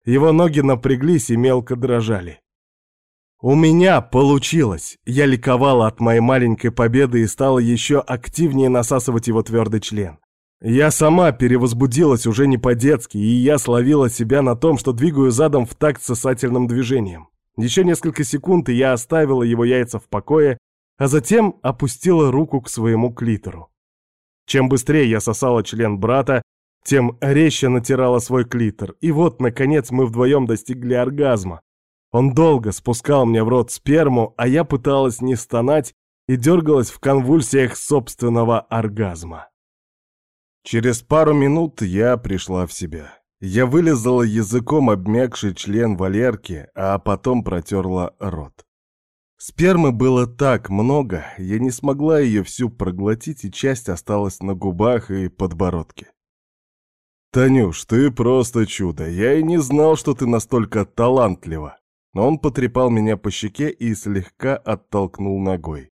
Его ноги напряглись и мелко дрожали. У меня получилось! Я ликовала от моей маленькой победы и стала еще активнее насасывать его твердый член. Я сама перевозбудилась уже не по-детски, и я словила себя на том, что двигаю задом в такт сосательным движением. Еще несколько секунд, и я оставила его яйца в покое, а затем опустила руку к своему клитору. Чем быстрее я сосала член брата, тем резче натирала свой клитор, и вот, наконец, мы вдвоем достигли оргазма, он долго спускал мне в рот сперму, а я пыталась не стонать и дергалась в конвульсиях собственного оргазма. Через пару минут я пришла в себя. Я вылезала языком обмякший член Валерки, а потом протерла рот. Спермы было так много, я не смогла ее всю проглотить, и часть осталась на губах и подбородке. «Танюш, ты просто чудо. Я и не знал, что ты настолько талантлива он потрепал меня по щеке и слегка оттолкнул ногой.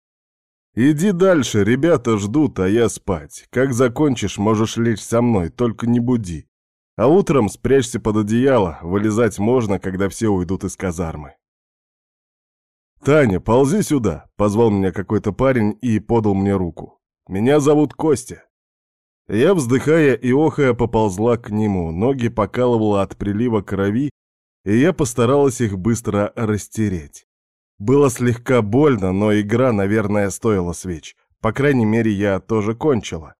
«Иди дальше, ребята ждут, а я спать. Как закончишь, можешь лечь со мной, только не буди. А утром спрячься под одеяло, вылезать можно, когда все уйдут из казармы». «Таня, ползи сюда», — позвал меня какой-то парень и подал мне руку. «Меня зовут Костя». Я, вздыхая и охая, поползла к нему, ноги покалывала от прилива крови, и я постаралась их быстро растереть. Было слегка больно, но игра, наверное, стоила свеч. По крайней мере, я тоже кончила.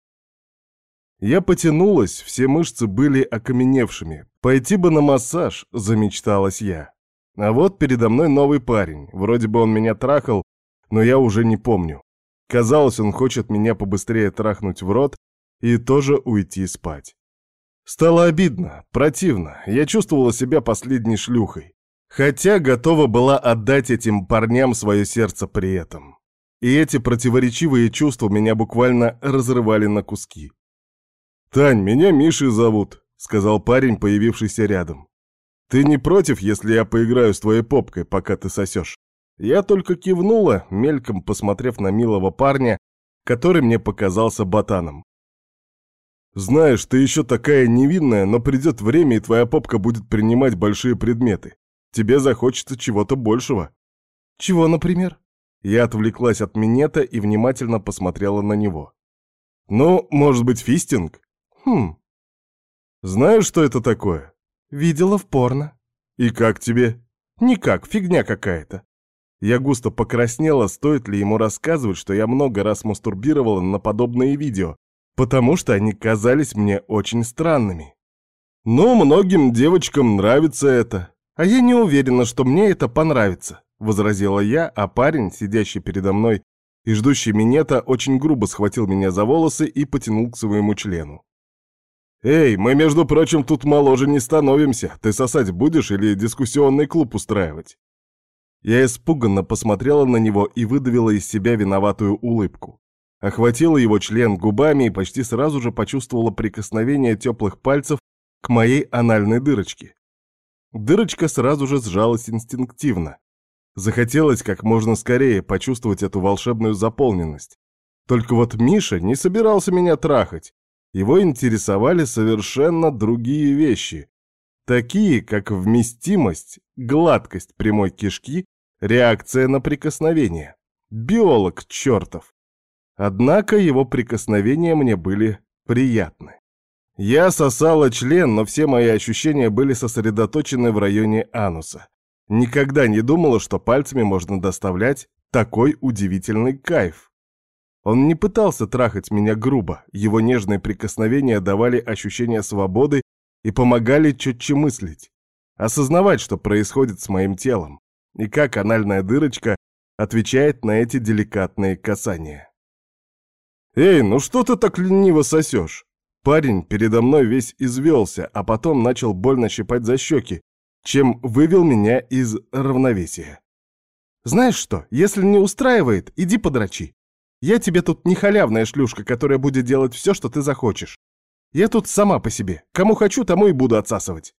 Я потянулась, все мышцы были окаменевшими. Пойти бы на массаж, замечталась я. А вот передо мной новый парень. Вроде бы он меня трахал, но я уже не помню. Казалось, он хочет меня побыстрее трахнуть в рот и тоже уйти спать. Стало обидно, противно. Я чувствовала себя последней шлюхой. Хотя готова была отдать этим парням свое сердце при этом. И эти противоречивые чувства меня буквально разрывали на куски. «Тань, меня Мишей зовут», — сказал парень, появившийся рядом. «Ты не против, если я поиграю с твоей попкой, пока ты сосешь?» Я только кивнула, мельком посмотрев на милого парня, который мне показался ботаном. Знаешь, ты еще такая невинная, но придет время, и твоя попка будет принимать большие предметы. Тебе захочется чего-то большего. Чего, например? Я отвлеклась от минета и внимательно посмотрела на него. Ну, может быть, фистинг? Хм. Знаешь, что это такое? Видела в порно. И как тебе? Никак, фигня какая-то. Я густо покраснела, стоит ли ему рассказывать, что я много раз мастурбировала на подобные видео, потому что они казались мне очень странными. Но многим девочкам нравится это, а я не уверена, что мне это понравится, возразила я, а парень, сидящий передо мной и ждущий минета, очень грубо схватил меня за волосы и потянул к своему члену. «Эй, мы, между прочим, тут моложе не становимся. Ты сосать будешь или дискуссионный клуб устраивать?» Я испуганно посмотрела на него и выдавила из себя виноватую улыбку. Охватила его член губами и почти сразу же почувствовала прикосновение теплых пальцев к моей анальной дырочке. Дырочка сразу же сжалась инстинктивно. Захотелось как можно скорее почувствовать эту волшебную заполненность. Только вот Миша не собирался меня трахать. Его интересовали совершенно другие вещи. Такие, как вместимость, гладкость прямой кишки, реакция на прикосновение. Биолог чертов. Однако его прикосновения мне были приятны. Я сосала член, но все мои ощущения были сосредоточены в районе ануса. Никогда не думала, что пальцами можно доставлять такой удивительный кайф. Он не пытался трахать меня грубо, его нежные прикосновения давали ощущение свободы и помогали четче мыслить. осознавать, что происходит с моим телом, и как анальная дырочка отвечает на эти деликатные касания. «Эй, ну что ты так лениво сосешь?» Парень передо мной весь извелся, а потом начал больно щипать за щеки, чем вывел меня из равновесия. «Знаешь что, если не устраивает, иди подрачи. Я тебе тут не халявная шлюшка, которая будет делать все, что ты захочешь. Я тут сама по себе. Кому хочу, тому и буду отсасывать».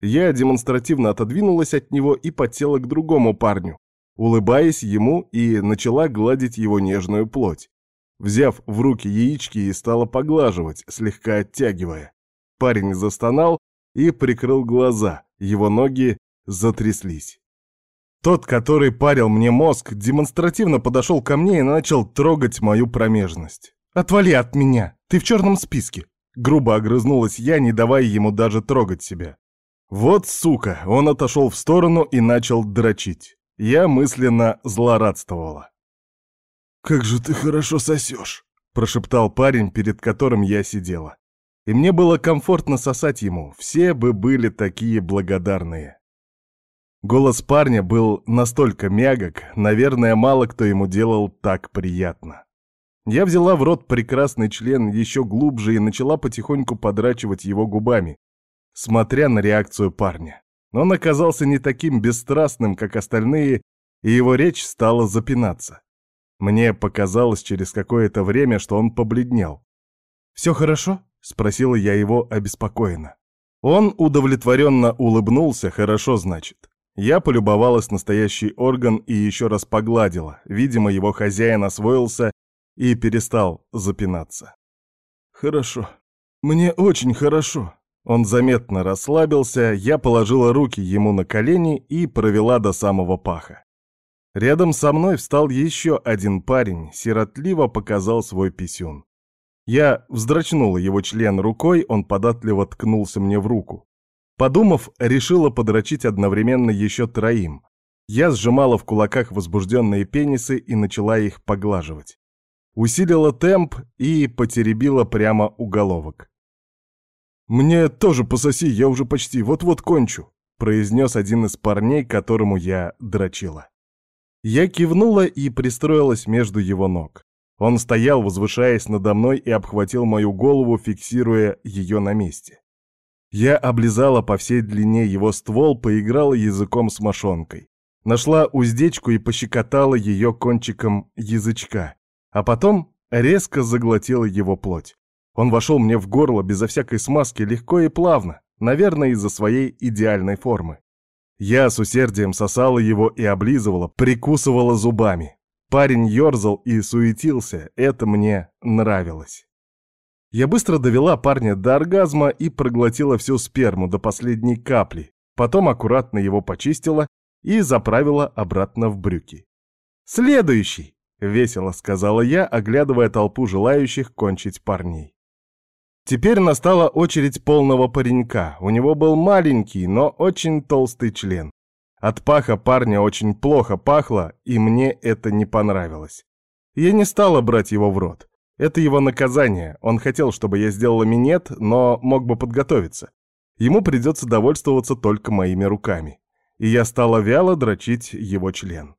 Я демонстративно отодвинулась от него и подсела к другому парню, улыбаясь ему и начала гладить его нежную плоть взяв в руки яички и стала поглаживать, слегка оттягивая. Парень застонал и прикрыл глаза, его ноги затряслись. Тот, который парил мне мозг, демонстративно подошел ко мне и начал трогать мою промежность. «Отвали от меня! Ты в черном списке!» Грубо огрызнулась я, не давая ему даже трогать себя. Вот сука, он отошел в сторону и начал дрочить. Я мысленно злорадствовала. «Как же ты хорошо сосешь!» — прошептал парень, перед которым я сидела. И мне было комфортно сосать ему, все бы были такие благодарные. Голос парня был настолько мягок, наверное, мало кто ему делал так приятно. Я взяла в рот прекрасный член еще глубже и начала потихоньку подрачивать его губами, смотря на реакцию парня. Он оказался не таким бесстрастным, как остальные, и его речь стала запинаться. Мне показалось через какое-то время, что он побледнел. «Все хорошо?» — спросила я его обеспокоенно. Он удовлетворенно улыбнулся, хорошо значит. Я полюбовалась настоящий орган и еще раз погладила. Видимо, его хозяин освоился и перестал запинаться. «Хорошо. Мне очень хорошо». Он заметно расслабился, я положила руки ему на колени и провела до самого паха. Рядом со мной встал еще один парень, сиротливо показал свой писюн. Я вздрачнула его член рукой, он податливо ткнулся мне в руку. Подумав, решила подрочить одновременно еще троим. Я сжимала в кулаках возбужденные пенисы и начала их поглаживать. Усилила темп и потеребила прямо уголовок. «Мне тоже пососи, я уже почти вот-вот кончу», произнес один из парней, которому я дрочила. Я кивнула и пристроилась между его ног. Он стоял, возвышаясь надо мной и обхватил мою голову, фиксируя ее на месте. Я облизала по всей длине его ствол, поиграла языком с мошонкой. Нашла уздечку и пощекотала ее кончиком язычка, а потом резко заглотила его плоть. Он вошел мне в горло безо всякой смазки легко и плавно, наверное, из-за своей идеальной формы. Я с усердием сосала его и облизывала, прикусывала зубами. Парень ерзал и суетился, это мне нравилось. Я быстро довела парня до оргазма и проглотила всю сперму до последней капли, потом аккуратно его почистила и заправила обратно в брюки. «Следующий!» — весело сказала я, оглядывая толпу желающих кончить парней. Теперь настала очередь полного паренька. У него был маленький, но очень толстый член. От паха парня очень плохо пахло, и мне это не понравилось. Я не стала брать его в рот. Это его наказание. Он хотел, чтобы я сделала минет, но мог бы подготовиться. Ему придется довольствоваться только моими руками. И я стала вяло дрочить его член.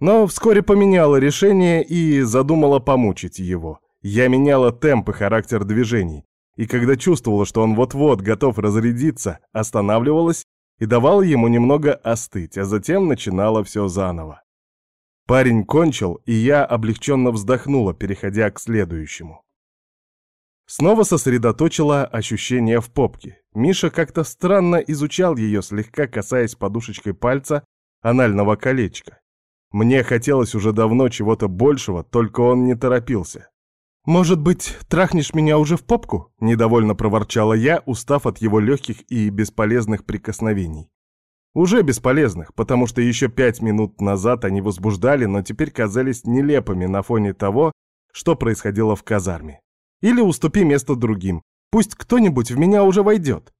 Но вскоре поменяла решение и задумала помучить его. Я меняла темп и характер движений, и когда чувствовала, что он вот-вот готов разрядиться, останавливалась и давала ему немного остыть, а затем начинала все заново. Парень кончил, и я облегченно вздохнула, переходя к следующему. Снова сосредоточила ощущение в попке. Миша как-то странно изучал ее, слегка касаясь подушечкой пальца анального колечка. Мне хотелось уже давно чего-то большего, только он не торопился. «Может быть, трахнешь меня уже в попку?» — недовольно проворчала я, устав от его легких и бесполезных прикосновений. Уже бесполезных, потому что еще пять минут назад они возбуждали, но теперь казались нелепыми на фоне того, что происходило в казарме. Или уступи место другим. Пусть кто-нибудь в меня уже войдет.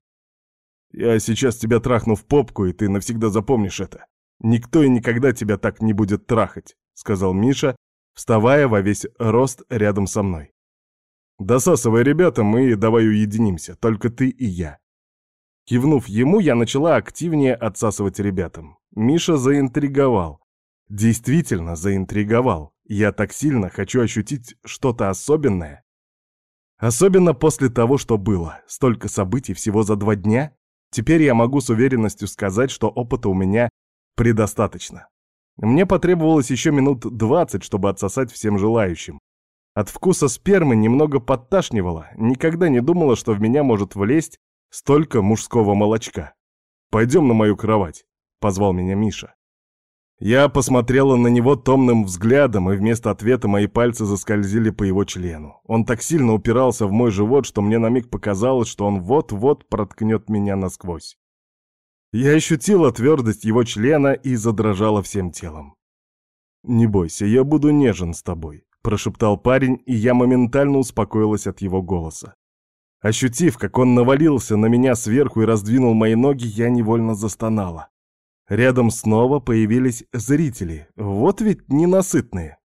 Я сейчас тебя трахну в попку, и ты навсегда запомнишь это. Никто и никогда тебя так не будет трахать, сказал Миша, вставая во весь рост рядом со мной. «Досасывай, ребята, мы давай уединимся, только ты и я». Кивнув ему, я начала активнее отсасывать ребятам. Миша заинтриговал. Действительно заинтриговал. Я так сильно хочу ощутить что-то особенное. Особенно после того, что было. Столько событий всего за два дня. Теперь я могу с уверенностью сказать, что опыта у меня предостаточно. Мне потребовалось еще минут двадцать, чтобы отсосать всем желающим. От вкуса спермы немного подташнивало, никогда не думала, что в меня может влезть столько мужского молочка. «Пойдем на мою кровать», — позвал меня Миша. Я посмотрела на него томным взглядом, и вместо ответа мои пальцы заскользили по его члену. Он так сильно упирался в мой живот, что мне на миг показалось, что он вот-вот проткнет меня насквозь. Я ощутила твердость его члена и задрожала всем телом. «Не бойся, я буду нежен с тобой», — прошептал парень, и я моментально успокоилась от его голоса. Ощутив, как он навалился на меня сверху и раздвинул мои ноги, я невольно застонала. Рядом снова появились зрители, вот ведь ненасытные.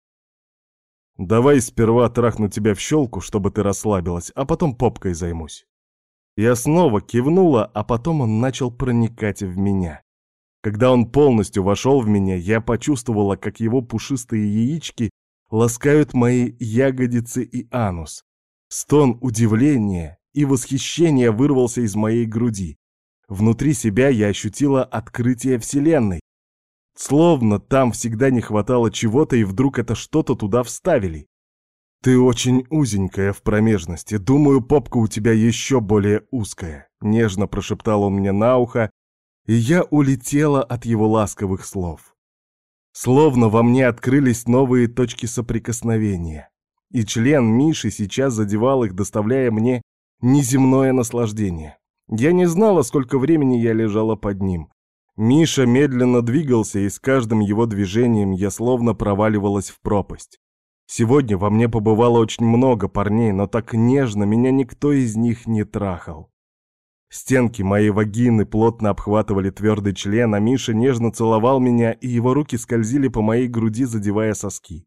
«Давай сперва трахну тебя в щелку, чтобы ты расслабилась, а потом попкой займусь». Я снова кивнула, а потом он начал проникать в меня. Когда он полностью вошел в меня, я почувствовала, как его пушистые яички ласкают мои ягодицы и анус. Стон удивления и восхищения вырвался из моей груди. Внутри себя я ощутила открытие Вселенной. Словно там всегда не хватало чего-то, и вдруг это что-то туда вставили. «Ты очень узенькая в промежности. Думаю, попка у тебя еще более узкая», — нежно прошептал он мне на ухо, и я улетела от его ласковых слов. Словно во мне открылись новые точки соприкосновения, и член Миши сейчас задевал их, доставляя мне неземное наслаждение. Я не знала, сколько времени я лежала под ним. Миша медленно двигался, и с каждым его движением я словно проваливалась в пропасть. Сегодня во мне побывало очень много парней, но так нежно меня никто из них не трахал. Стенки моей вагины плотно обхватывали твердый член, а Миша нежно целовал меня, и его руки скользили по моей груди, задевая соски.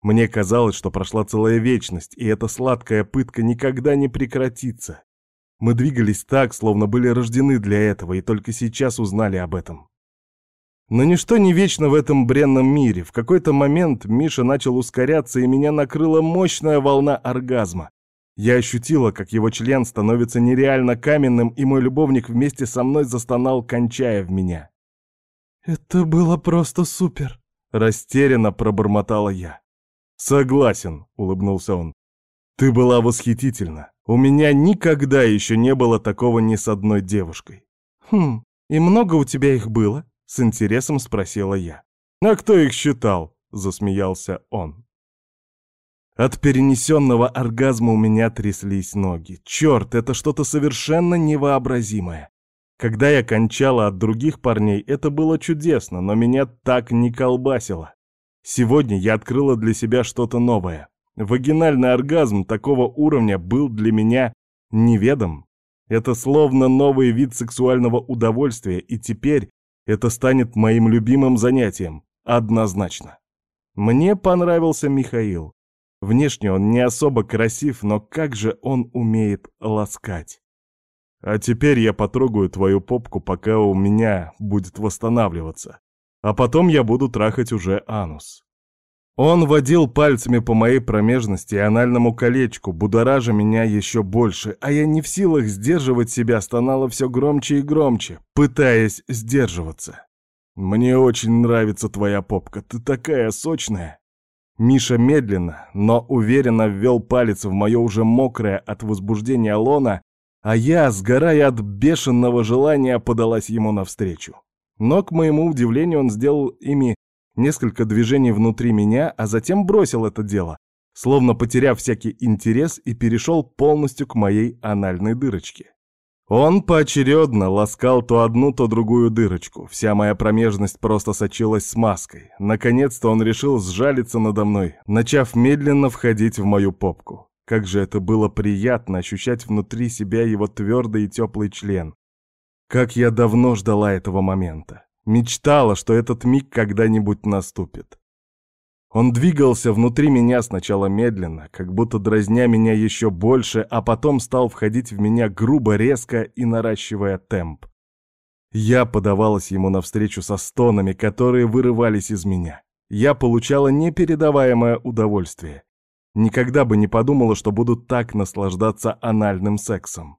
Мне казалось, что прошла целая вечность, и эта сладкая пытка никогда не прекратится. Мы двигались так, словно были рождены для этого, и только сейчас узнали об этом. Но ничто не вечно в этом бренном мире. В какой-то момент Миша начал ускоряться, и меня накрыла мощная волна оргазма. Я ощутила, как его член становится нереально каменным, и мой любовник вместе со мной застонал, кончая в меня. «Это было просто супер!» — растерянно пробормотала я. «Согласен», — улыбнулся он. «Ты была восхитительна. У меня никогда еще не было такого ни с одной девушкой». «Хм, и много у тебя их было?» — с интересом спросила я. «А кто их считал?» — засмеялся он. От перенесенного оргазма у меня тряслись ноги. Черт, это что-то совершенно невообразимое. Когда я кончала от других парней, это было чудесно, но меня так не колбасило. Сегодня я открыла для себя что-то новое. Вагинальный оргазм такого уровня был для меня неведом. Это словно новый вид сексуального удовольствия, и теперь это станет моим любимым занятием, однозначно. Мне понравился Михаил. Внешне он не особо красив, но как же он умеет ласкать. А теперь я потрогаю твою попку, пока у меня будет восстанавливаться. А потом я буду трахать уже анус. Он водил пальцами по моей промежности и анальному колечку, будоража меня еще больше, а я не в силах сдерживать себя, стонала все громче и громче, пытаясь сдерживаться. «Мне очень нравится твоя попка, ты такая сочная!» Миша медленно, но уверенно ввел палец в мое уже мокрое от возбуждения лона, а я, сгорая от бешеного желания, подалась ему навстречу. Но, к моему удивлению, он сделал ими несколько движений внутри меня, а затем бросил это дело, словно потеряв всякий интерес и перешел полностью к моей анальной дырочке. Он поочередно ласкал то одну, то другую дырочку. Вся моя промежность просто сочилась смазкой. Наконец-то он решил сжалиться надо мной, начав медленно входить в мою попку. Как же это было приятно ощущать внутри себя его твердый и теплый член. Как я давно ждала этого момента. Мечтала, что этот миг когда-нибудь наступит. Он двигался внутри меня сначала медленно, как будто дразня меня еще больше, а потом стал входить в меня грубо, резко и наращивая темп. Я подавалась ему навстречу со стонами, которые вырывались из меня. Я получала непередаваемое удовольствие. Никогда бы не подумала, что буду так наслаждаться анальным сексом.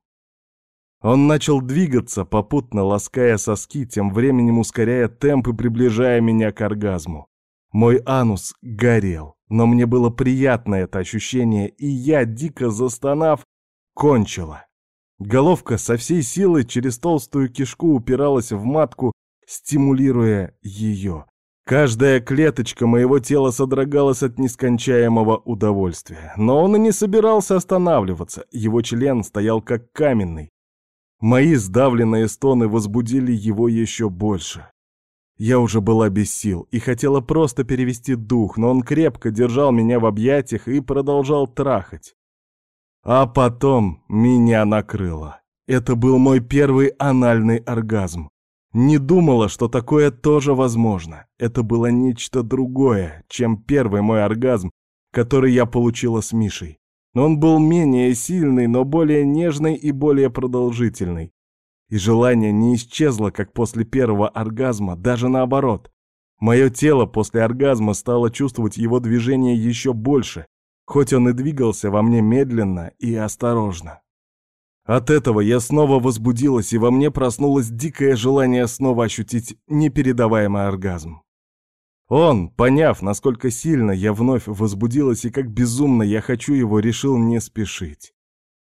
Он начал двигаться, попутно лаская соски, тем временем ускоряя темп и приближая меня к оргазму. Мой анус горел, но мне было приятно это ощущение, и я, дико застонав, кончила. Головка со всей силы через толстую кишку упиралась в матку, стимулируя ее. Каждая клеточка моего тела содрогалась от нескончаемого удовольствия. Но он и не собирался останавливаться, его член стоял как каменный. Мои сдавленные стоны возбудили его еще больше. Я уже была без сил и хотела просто перевести дух, но он крепко держал меня в объятиях и продолжал трахать. А потом меня накрыло. Это был мой первый анальный оргазм. Не думала, что такое тоже возможно. Это было нечто другое, чем первый мой оргазм, который я получила с Мишей. Он был менее сильный, но более нежный и более продолжительный. И желание не исчезло, как после первого оргазма, даже наоборот. Мое тело после оргазма стало чувствовать его движение еще больше, хоть он и двигался во мне медленно и осторожно. От этого я снова возбудилась, и во мне проснулось дикое желание снова ощутить непередаваемый оргазм. Он, поняв, насколько сильно я вновь возбудилась и как безумно я хочу его, решил не спешить.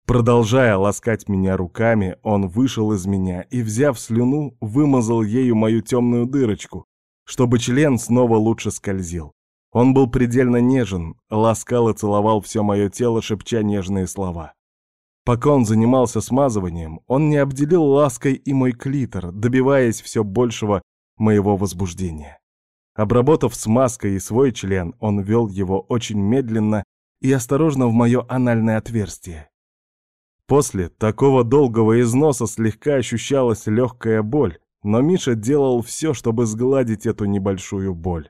Продолжая ласкать меня руками, он вышел из меня и, взяв слюну, вымазал ею мою темную дырочку, чтобы член снова лучше скользил. Он был предельно нежен, ласкал и целовал все мое тело, шепча нежные слова. Пока он занимался смазыванием, он не обделил лаской и мой клитор, добиваясь все большего моего возбуждения. Обработав смазкой и свой член, он вел его очень медленно и осторожно в мое анальное отверстие. После такого долгого износа слегка ощущалась легкая боль, но Миша делал все, чтобы сгладить эту небольшую боль.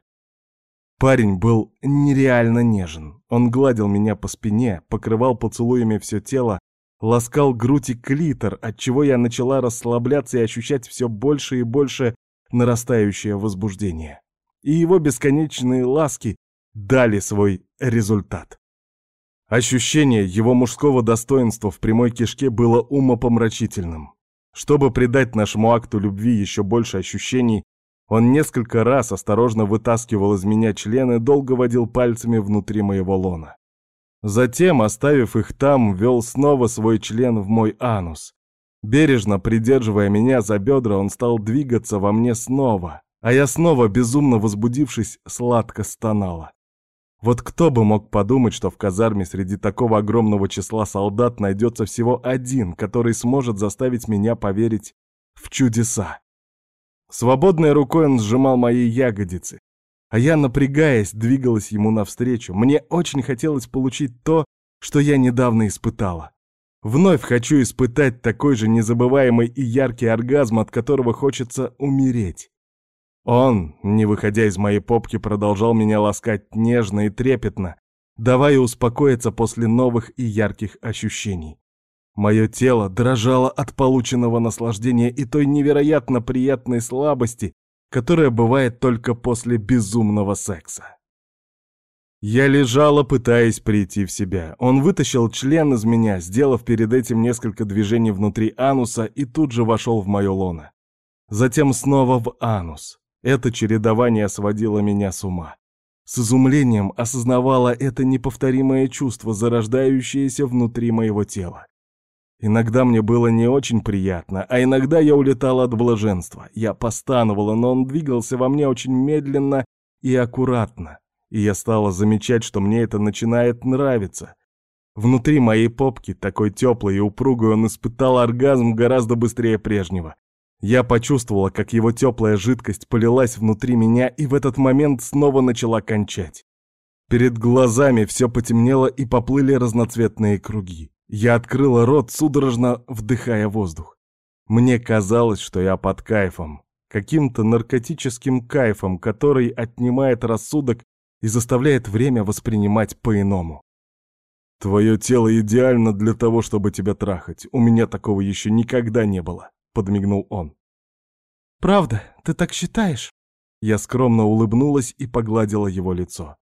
Парень был нереально нежен. Он гладил меня по спине, покрывал поцелуями все тело, ласкал грудь и клитор, отчего я начала расслабляться и ощущать все больше и больше нарастающее возбуждение. И его бесконечные ласки дали свой результат. Ощущение его мужского достоинства в прямой кишке было умопомрачительным. Чтобы придать нашему акту любви еще больше ощущений, он несколько раз осторожно вытаскивал из меня члены, долго водил пальцами внутри моего лона. Затем, оставив их там, ввел снова свой член в мой анус. Бережно придерживая меня за бедра, он стал двигаться во мне снова, а я снова, безумно возбудившись, сладко стонала. Вот кто бы мог подумать, что в казарме среди такого огромного числа солдат найдется всего один, который сможет заставить меня поверить в чудеса. Свободной рукой он сжимал мои ягодицы, а я, напрягаясь, двигалась ему навстречу. Мне очень хотелось получить то, что я недавно испытала. Вновь хочу испытать такой же незабываемый и яркий оргазм, от которого хочется умереть. Он, не выходя из моей попки, продолжал меня ласкать нежно и трепетно, давая успокоиться после новых и ярких ощущений. Мое тело дрожало от полученного наслаждения и той невероятно приятной слабости, которая бывает только после безумного секса. Я лежала, пытаясь прийти в себя. Он вытащил член из меня, сделав перед этим несколько движений внутри ануса и тут же вошел в мое лоно. Затем снова в анус. Это чередование сводило меня с ума. С изумлением осознавала это неповторимое чувство, зарождающееся внутри моего тела. Иногда мне было не очень приятно, а иногда я улетала от блаженства. Я постановала, но он двигался во мне очень медленно и аккуратно. И я стала замечать, что мне это начинает нравиться. Внутри моей попки, такой теплой и упругой, он испытал оргазм гораздо быстрее прежнего. Я почувствовала, как его теплая жидкость полилась внутри меня и в этот момент снова начала кончать. Перед глазами все потемнело и поплыли разноцветные круги. Я открыла рот, судорожно вдыхая воздух. Мне казалось, что я под кайфом, каким-то наркотическим кайфом, который отнимает рассудок и заставляет время воспринимать по-иному. «Твое тело идеально для того, чтобы тебя трахать. У меня такого еще никогда не было», — подмигнул он. «Правда? Ты так считаешь?» Я скромно улыбнулась и погладила его лицо.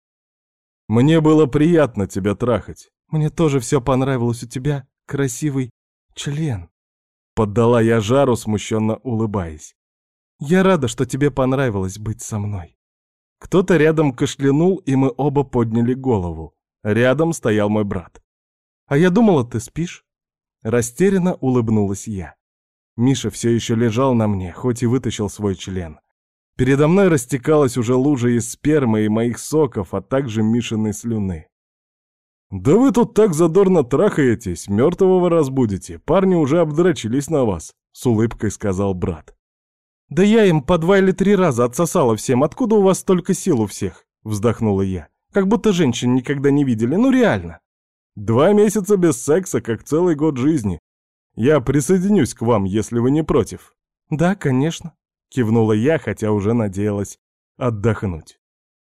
«Мне было приятно тебя трахать». «Мне тоже все понравилось у тебя. Красивый член». Поддала я жару, смущенно улыбаясь. «Я рада, что тебе понравилось быть со мной». Кто-то рядом кашлянул, и мы оба подняли голову. Рядом стоял мой брат. «А я думала, ты спишь?» Растерянно улыбнулась я. Миша все еще лежал на мне, хоть и вытащил свой член. Передо мной растекалась уже лужа из спермы и моих соков, а также Мишиной слюны. «Да вы тут так задорно трахаетесь, мертвого разбудите, парни уже обдрачились на вас», — с улыбкой сказал брат. «Да я им по два или три раза отсосала всем, откуда у вас столько сил у всех?» — вздохнула я. «Как будто женщин никогда не видели, ну реально». «Два месяца без секса, как целый год жизни. Я присоединюсь к вам, если вы не против». «Да, конечно», — кивнула я, хотя уже надеялась отдохнуть.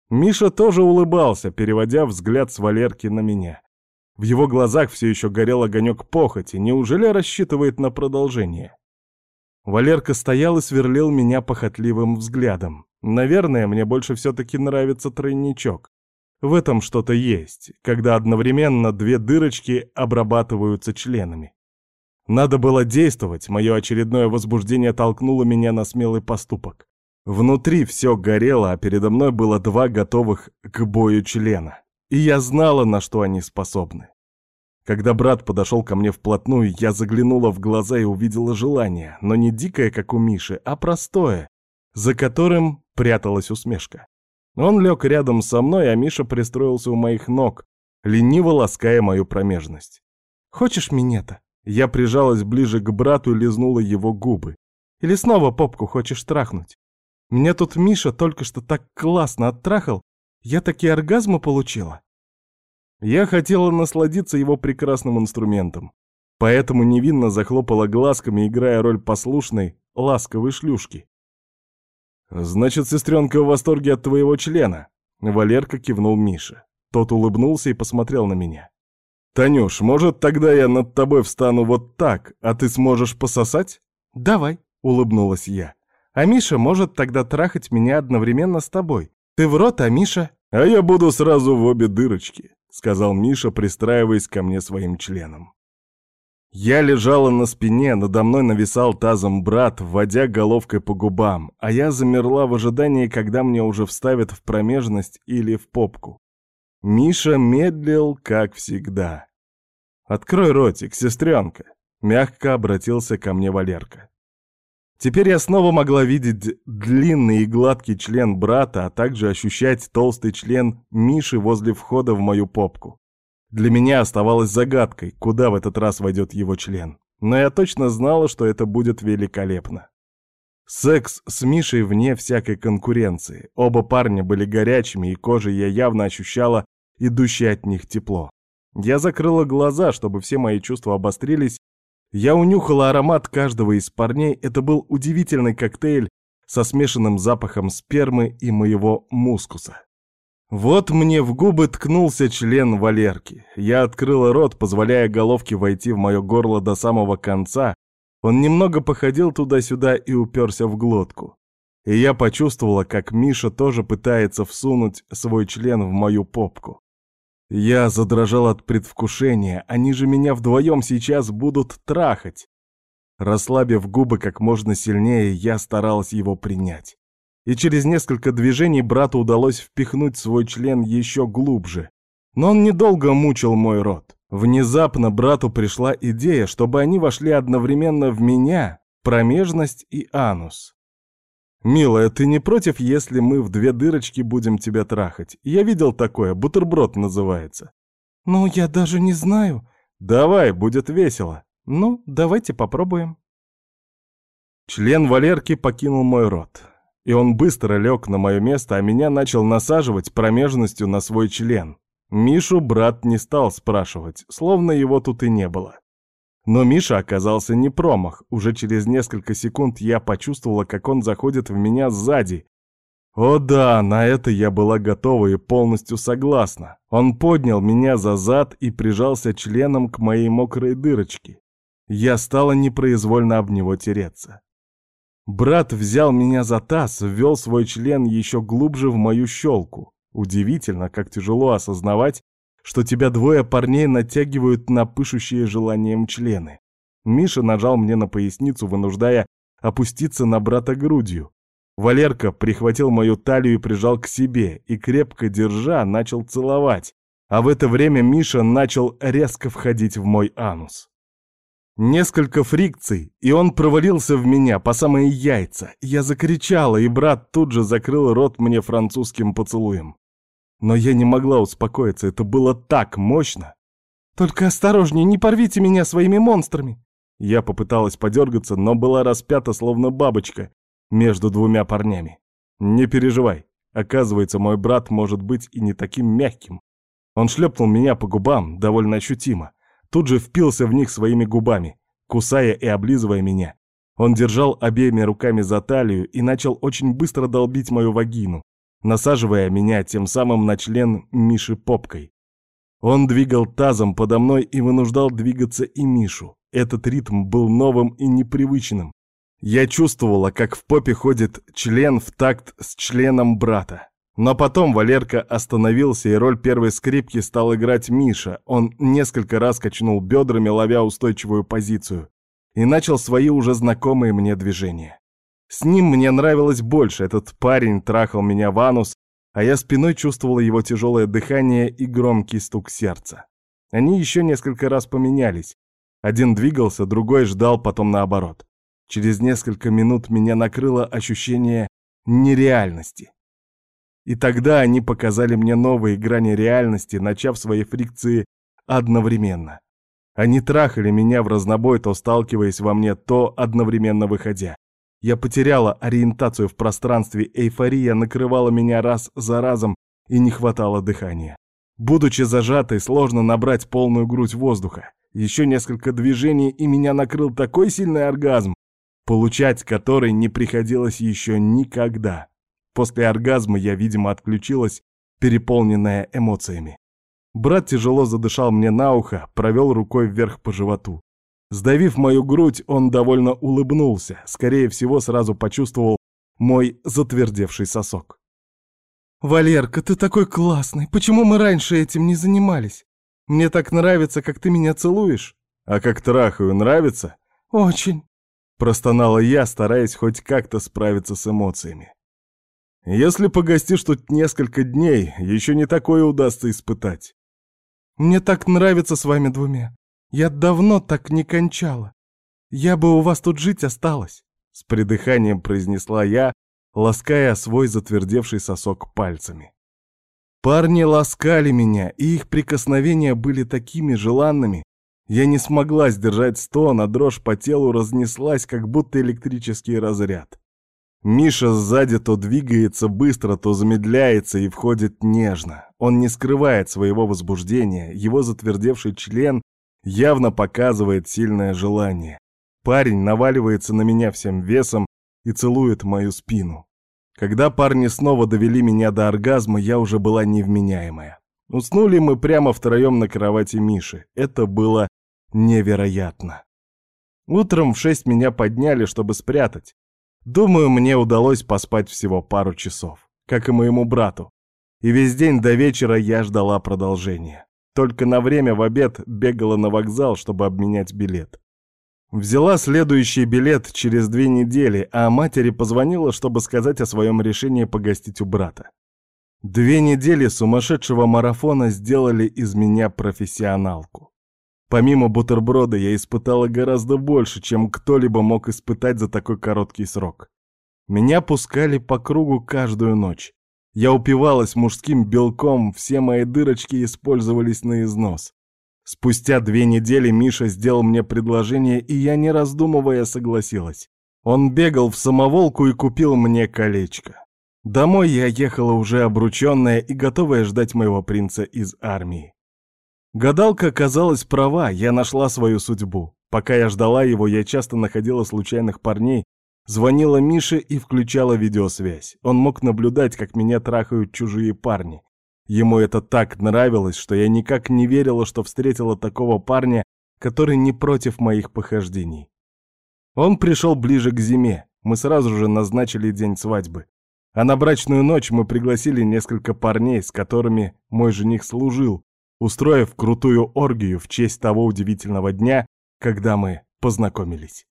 Миша тоже улыбался, переводя взгляд с Валерки на меня. В его глазах все еще горел огонек похоти, неужели рассчитывает на продолжение? Валерка стоял и сверлил меня похотливым взглядом. Наверное, мне больше все-таки нравится тройничок. В этом что-то есть, когда одновременно две дырочки обрабатываются членами. Надо было действовать, мое очередное возбуждение толкнуло меня на смелый поступок. Внутри все горело, а передо мной было два готовых к бою члена. И я знала, на что они способны. Когда брат подошел ко мне вплотную, я заглянула в глаза и увидела желание, но не дикое, как у Миши, а простое, за которым пряталась усмешка. Он лег рядом со мной, а Миша пристроился у моих ног, лениво лаская мою промежность. «Хочешь минета?» Я прижалась ближе к брату и лизнула его губы. «Или снова попку хочешь трахнуть?» Меня тут Миша только что так классно оттрахал. Я такие оргазмы получила. Я хотела насладиться его прекрасным инструментом. Поэтому невинно захлопала глазками, играя роль послушной, ласковой шлюшки. «Значит, сестренка в восторге от твоего члена?» Валерка кивнул Мише. Тот улыбнулся и посмотрел на меня. «Танюш, может, тогда я над тобой встану вот так, а ты сможешь пососать?» «Давай», — улыбнулась я. А Миша может тогда трахать меня одновременно с тобой. Ты в рот, а Миша...» «А я буду сразу в обе дырочки», — сказал Миша, пристраиваясь ко мне своим членом. Я лежала на спине, надо мной нависал тазом брат, вводя головкой по губам, а я замерла в ожидании, когда мне уже вставят в промежность или в попку. Миша медлил, как всегда. «Открой ротик, сестренка», — мягко обратился ко мне Валерка. Теперь я снова могла видеть длинный и гладкий член брата, а также ощущать толстый член Миши возле входа в мою попку. Для меня оставалось загадкой, куда в этот раз войдет его член. Но я точно знала, что это будет великолепно. Секс с Мишей вне всякой конкуренции. Оба парня были горячими, и кожей я явно ощущала идущее от них тепло. Я закрыла глаза, чтобы все мои чувства обострились, я унюхала аромат каждого из парней, это был удивительный коктейль со смешанным запахом спермы и моего мускуса. Вот мне в губы ткнулся член Валерки. Я открыла рот, позволяя головке войти в мое горло до самого конца. Он немного походил туда-сюда и уперся в глотку. И я почувствовала, как Миша тоже пытается всунуть свой член в мою попку. Я задрожал от предвкушения, они же меня вдвоем сейчас будут трахать. Расслабив губы как можно сильнее, я старалась его принять. И через несколько движений брату удалось впихнуть свой член еще глубже. Но он недолго мучил мой рот. Внезапно брату пришла идея, чтобы они вошли одновременно в меня, промежность и анус. «Милая, ты не против, если мы в две дырочки будем тебя трахать? Я видел такое, бутерброд называется». «Ну, я даже не знаю». «Давай, будет весело». «Ну, давайте попробуем». Член Валерки покинул мой рот. И он быстро лег на мое место, а меня начал насаживать промежностью на свой член. Мишу брат не стал спрашивать, словно его тут и не было. Но Миша оказался не промах. Уже через несколько секунд я почувствовала, как он заходит в меня сзади. О да, на это я была готова и полностью согласна. Он поднял меня за зад и прижался членом к моей мокрой дырочке. Я стала непроизвольно об него тереться. Брат взял меня за таз, ввел свой член еще глубже в мою щелку. Удивительно, как тяжело осознавать, что тебя двое парней натягивают на пышущие желанием члены. Миша нажал мне на поясницу, вынуждая опуститься на брата грудью. Валерка прихватил мою талию и прижал к себе, и, крепко держа, начал целовать, а в это время Миша начал резко входить в мой анус. Несколько фрикций, и он провалился в меня по самые яйца. Я закричала, и брат тут же закрыл рот мне французским поцелуем. Но я не могла успокоиться, это было так мощно. «Только осторожнее, не порвите меня своими монстрами!» Я попыталась подергаться, но была распята, словно бабочка, между двумя парнями. «Не переживай. Оказывается, мой брат может быть и не таким мягким. Он шлепнул меня по губам, довольно ощутимо. Тут же впился в них своими губами, кусая и облизывая меня. Он держал обеими руками за талию и начал очень быстро долбить мою вагину, насаживая меня тем самым на член Миши попкой. Он двигал тазом подо мной и вынуждал двигаться и Мишу. Этот ритм был новым и непривычным. Я чувствовала, как в попе ходит член в такт с членом брата. Но потом Валерка остановился, и роль первой скрипки стал играть Миша. Он несколько раз качнул бедрами, ловя устойчивую позицию, и начал свои уже знакомые мне движения. С ним мне нравилось больше, этот парень трахал меня в анус, а я спиной чувствовала его тяжелое дыхание и громкий стук сердца. Они еще несколько раз поменялись, один двигался, другой ждал, потом наоборот. Через несколько минут меня накрыло ощущение нереальности. И тогда они показали мне новые грани реальности, начав свои фрикции одновременно. Они трахали меня в разнобой, то сталкиваясь во мне, то одновременно выходя. Я потеряла ориентацию в пространстве, эйфория накрывала меня раз за разом и не хватало дыхания. Будучи зажатой, сложно набрать полную грудь воздуха. Еще несколько движений, и меня накрыл такой сильный оргазм, получать который не приходилось еще никогда. После оргазма я, видимо, отключилась, переполненная эмоциями. Брат тяжело задышал мне на ухо, провел рукой вверх по животу. Сдавив мою грудь, он довольно улыбнулся, скорее всего, сразу почувствовал мой затвердевший сосок. «Валерка, ты такой классный! Почему мы раньше этим не занимались?» Мне так нравится, как ты меня целуешь. А как трахаю, нравится? Очень. Простонала я, стараясь хоть как-то справиться с эмоциями. Если погостишь тут несколько дней, еще не такое удастся испытать. Мне так нравится с вами двумя. Я давно так не кончала. Я бы у вас тут жить осталась. С придыханием произнесла я, лаская свой затвердевший сосок пальцами. Парни ласкали меня, и их прикосновения были такими желанными. Я не смогла сдержать стон, а дрожь по телу разнеслась, как будто электрический разряд. Миша сзади то двигается быстро, то замедляется и входит нежно. Он не скрывает своего возбуждения, его затвердевший член явно показывает сильное желание. Парень наваливается на меня всем весом и целует мою спину. Когда парни снова довели меня до оргазма, я уже была невменяемая. Уснули мы прямо втроем на кровати Миши. Это было невероятно. Утром в шесть меня подняли, чтобы спрятать. Думаю, мне удалось поспать всего пару часов, как и моему брату. И весь день до вечера я ждала продолжения. Только на время в обед бегала на вокзал, чтобы обменять билет. Взяла следующий билет через две недели, а матери позвонила, чтобы сказать о своем решении погостить у брата. Две недели сумасшедшего марафона сделали из меня профессионалку. Помимо бутерброда я испытала гораздо больше, чем кто-либо мог испытать за такой короткий срок. Меня пускали по кругу каждую ночь. Я упивалась мужским белком, все мои дырочки использовались на износ. Спустя две недели Миша сделал мне предложение, и я, не раздумывая, согласилась. Он бегал в самоволку и купил мне колечко. Домой я ехала уже обрученная и готовая ждать моего принца из армии. Гадалка оказалась права, я нашла свою судьбу. Пока я ждала его, я часто находила случайных парней, Звонила Мише и включала видеосвязь. Он мог наблюдать, как меня трахают чужие парни. Ему это так нравилось, что я никак не верила, что встретила такого парня, который не против моих похождений. Он пришел ближе к зиме, мы сразу же назначили день свадьбы. А на брачную ночь мы пригласили несколько парней, с которыми мой жених служил, устроив крутую оргию в честь того удивительного дня, когда мы познакомились.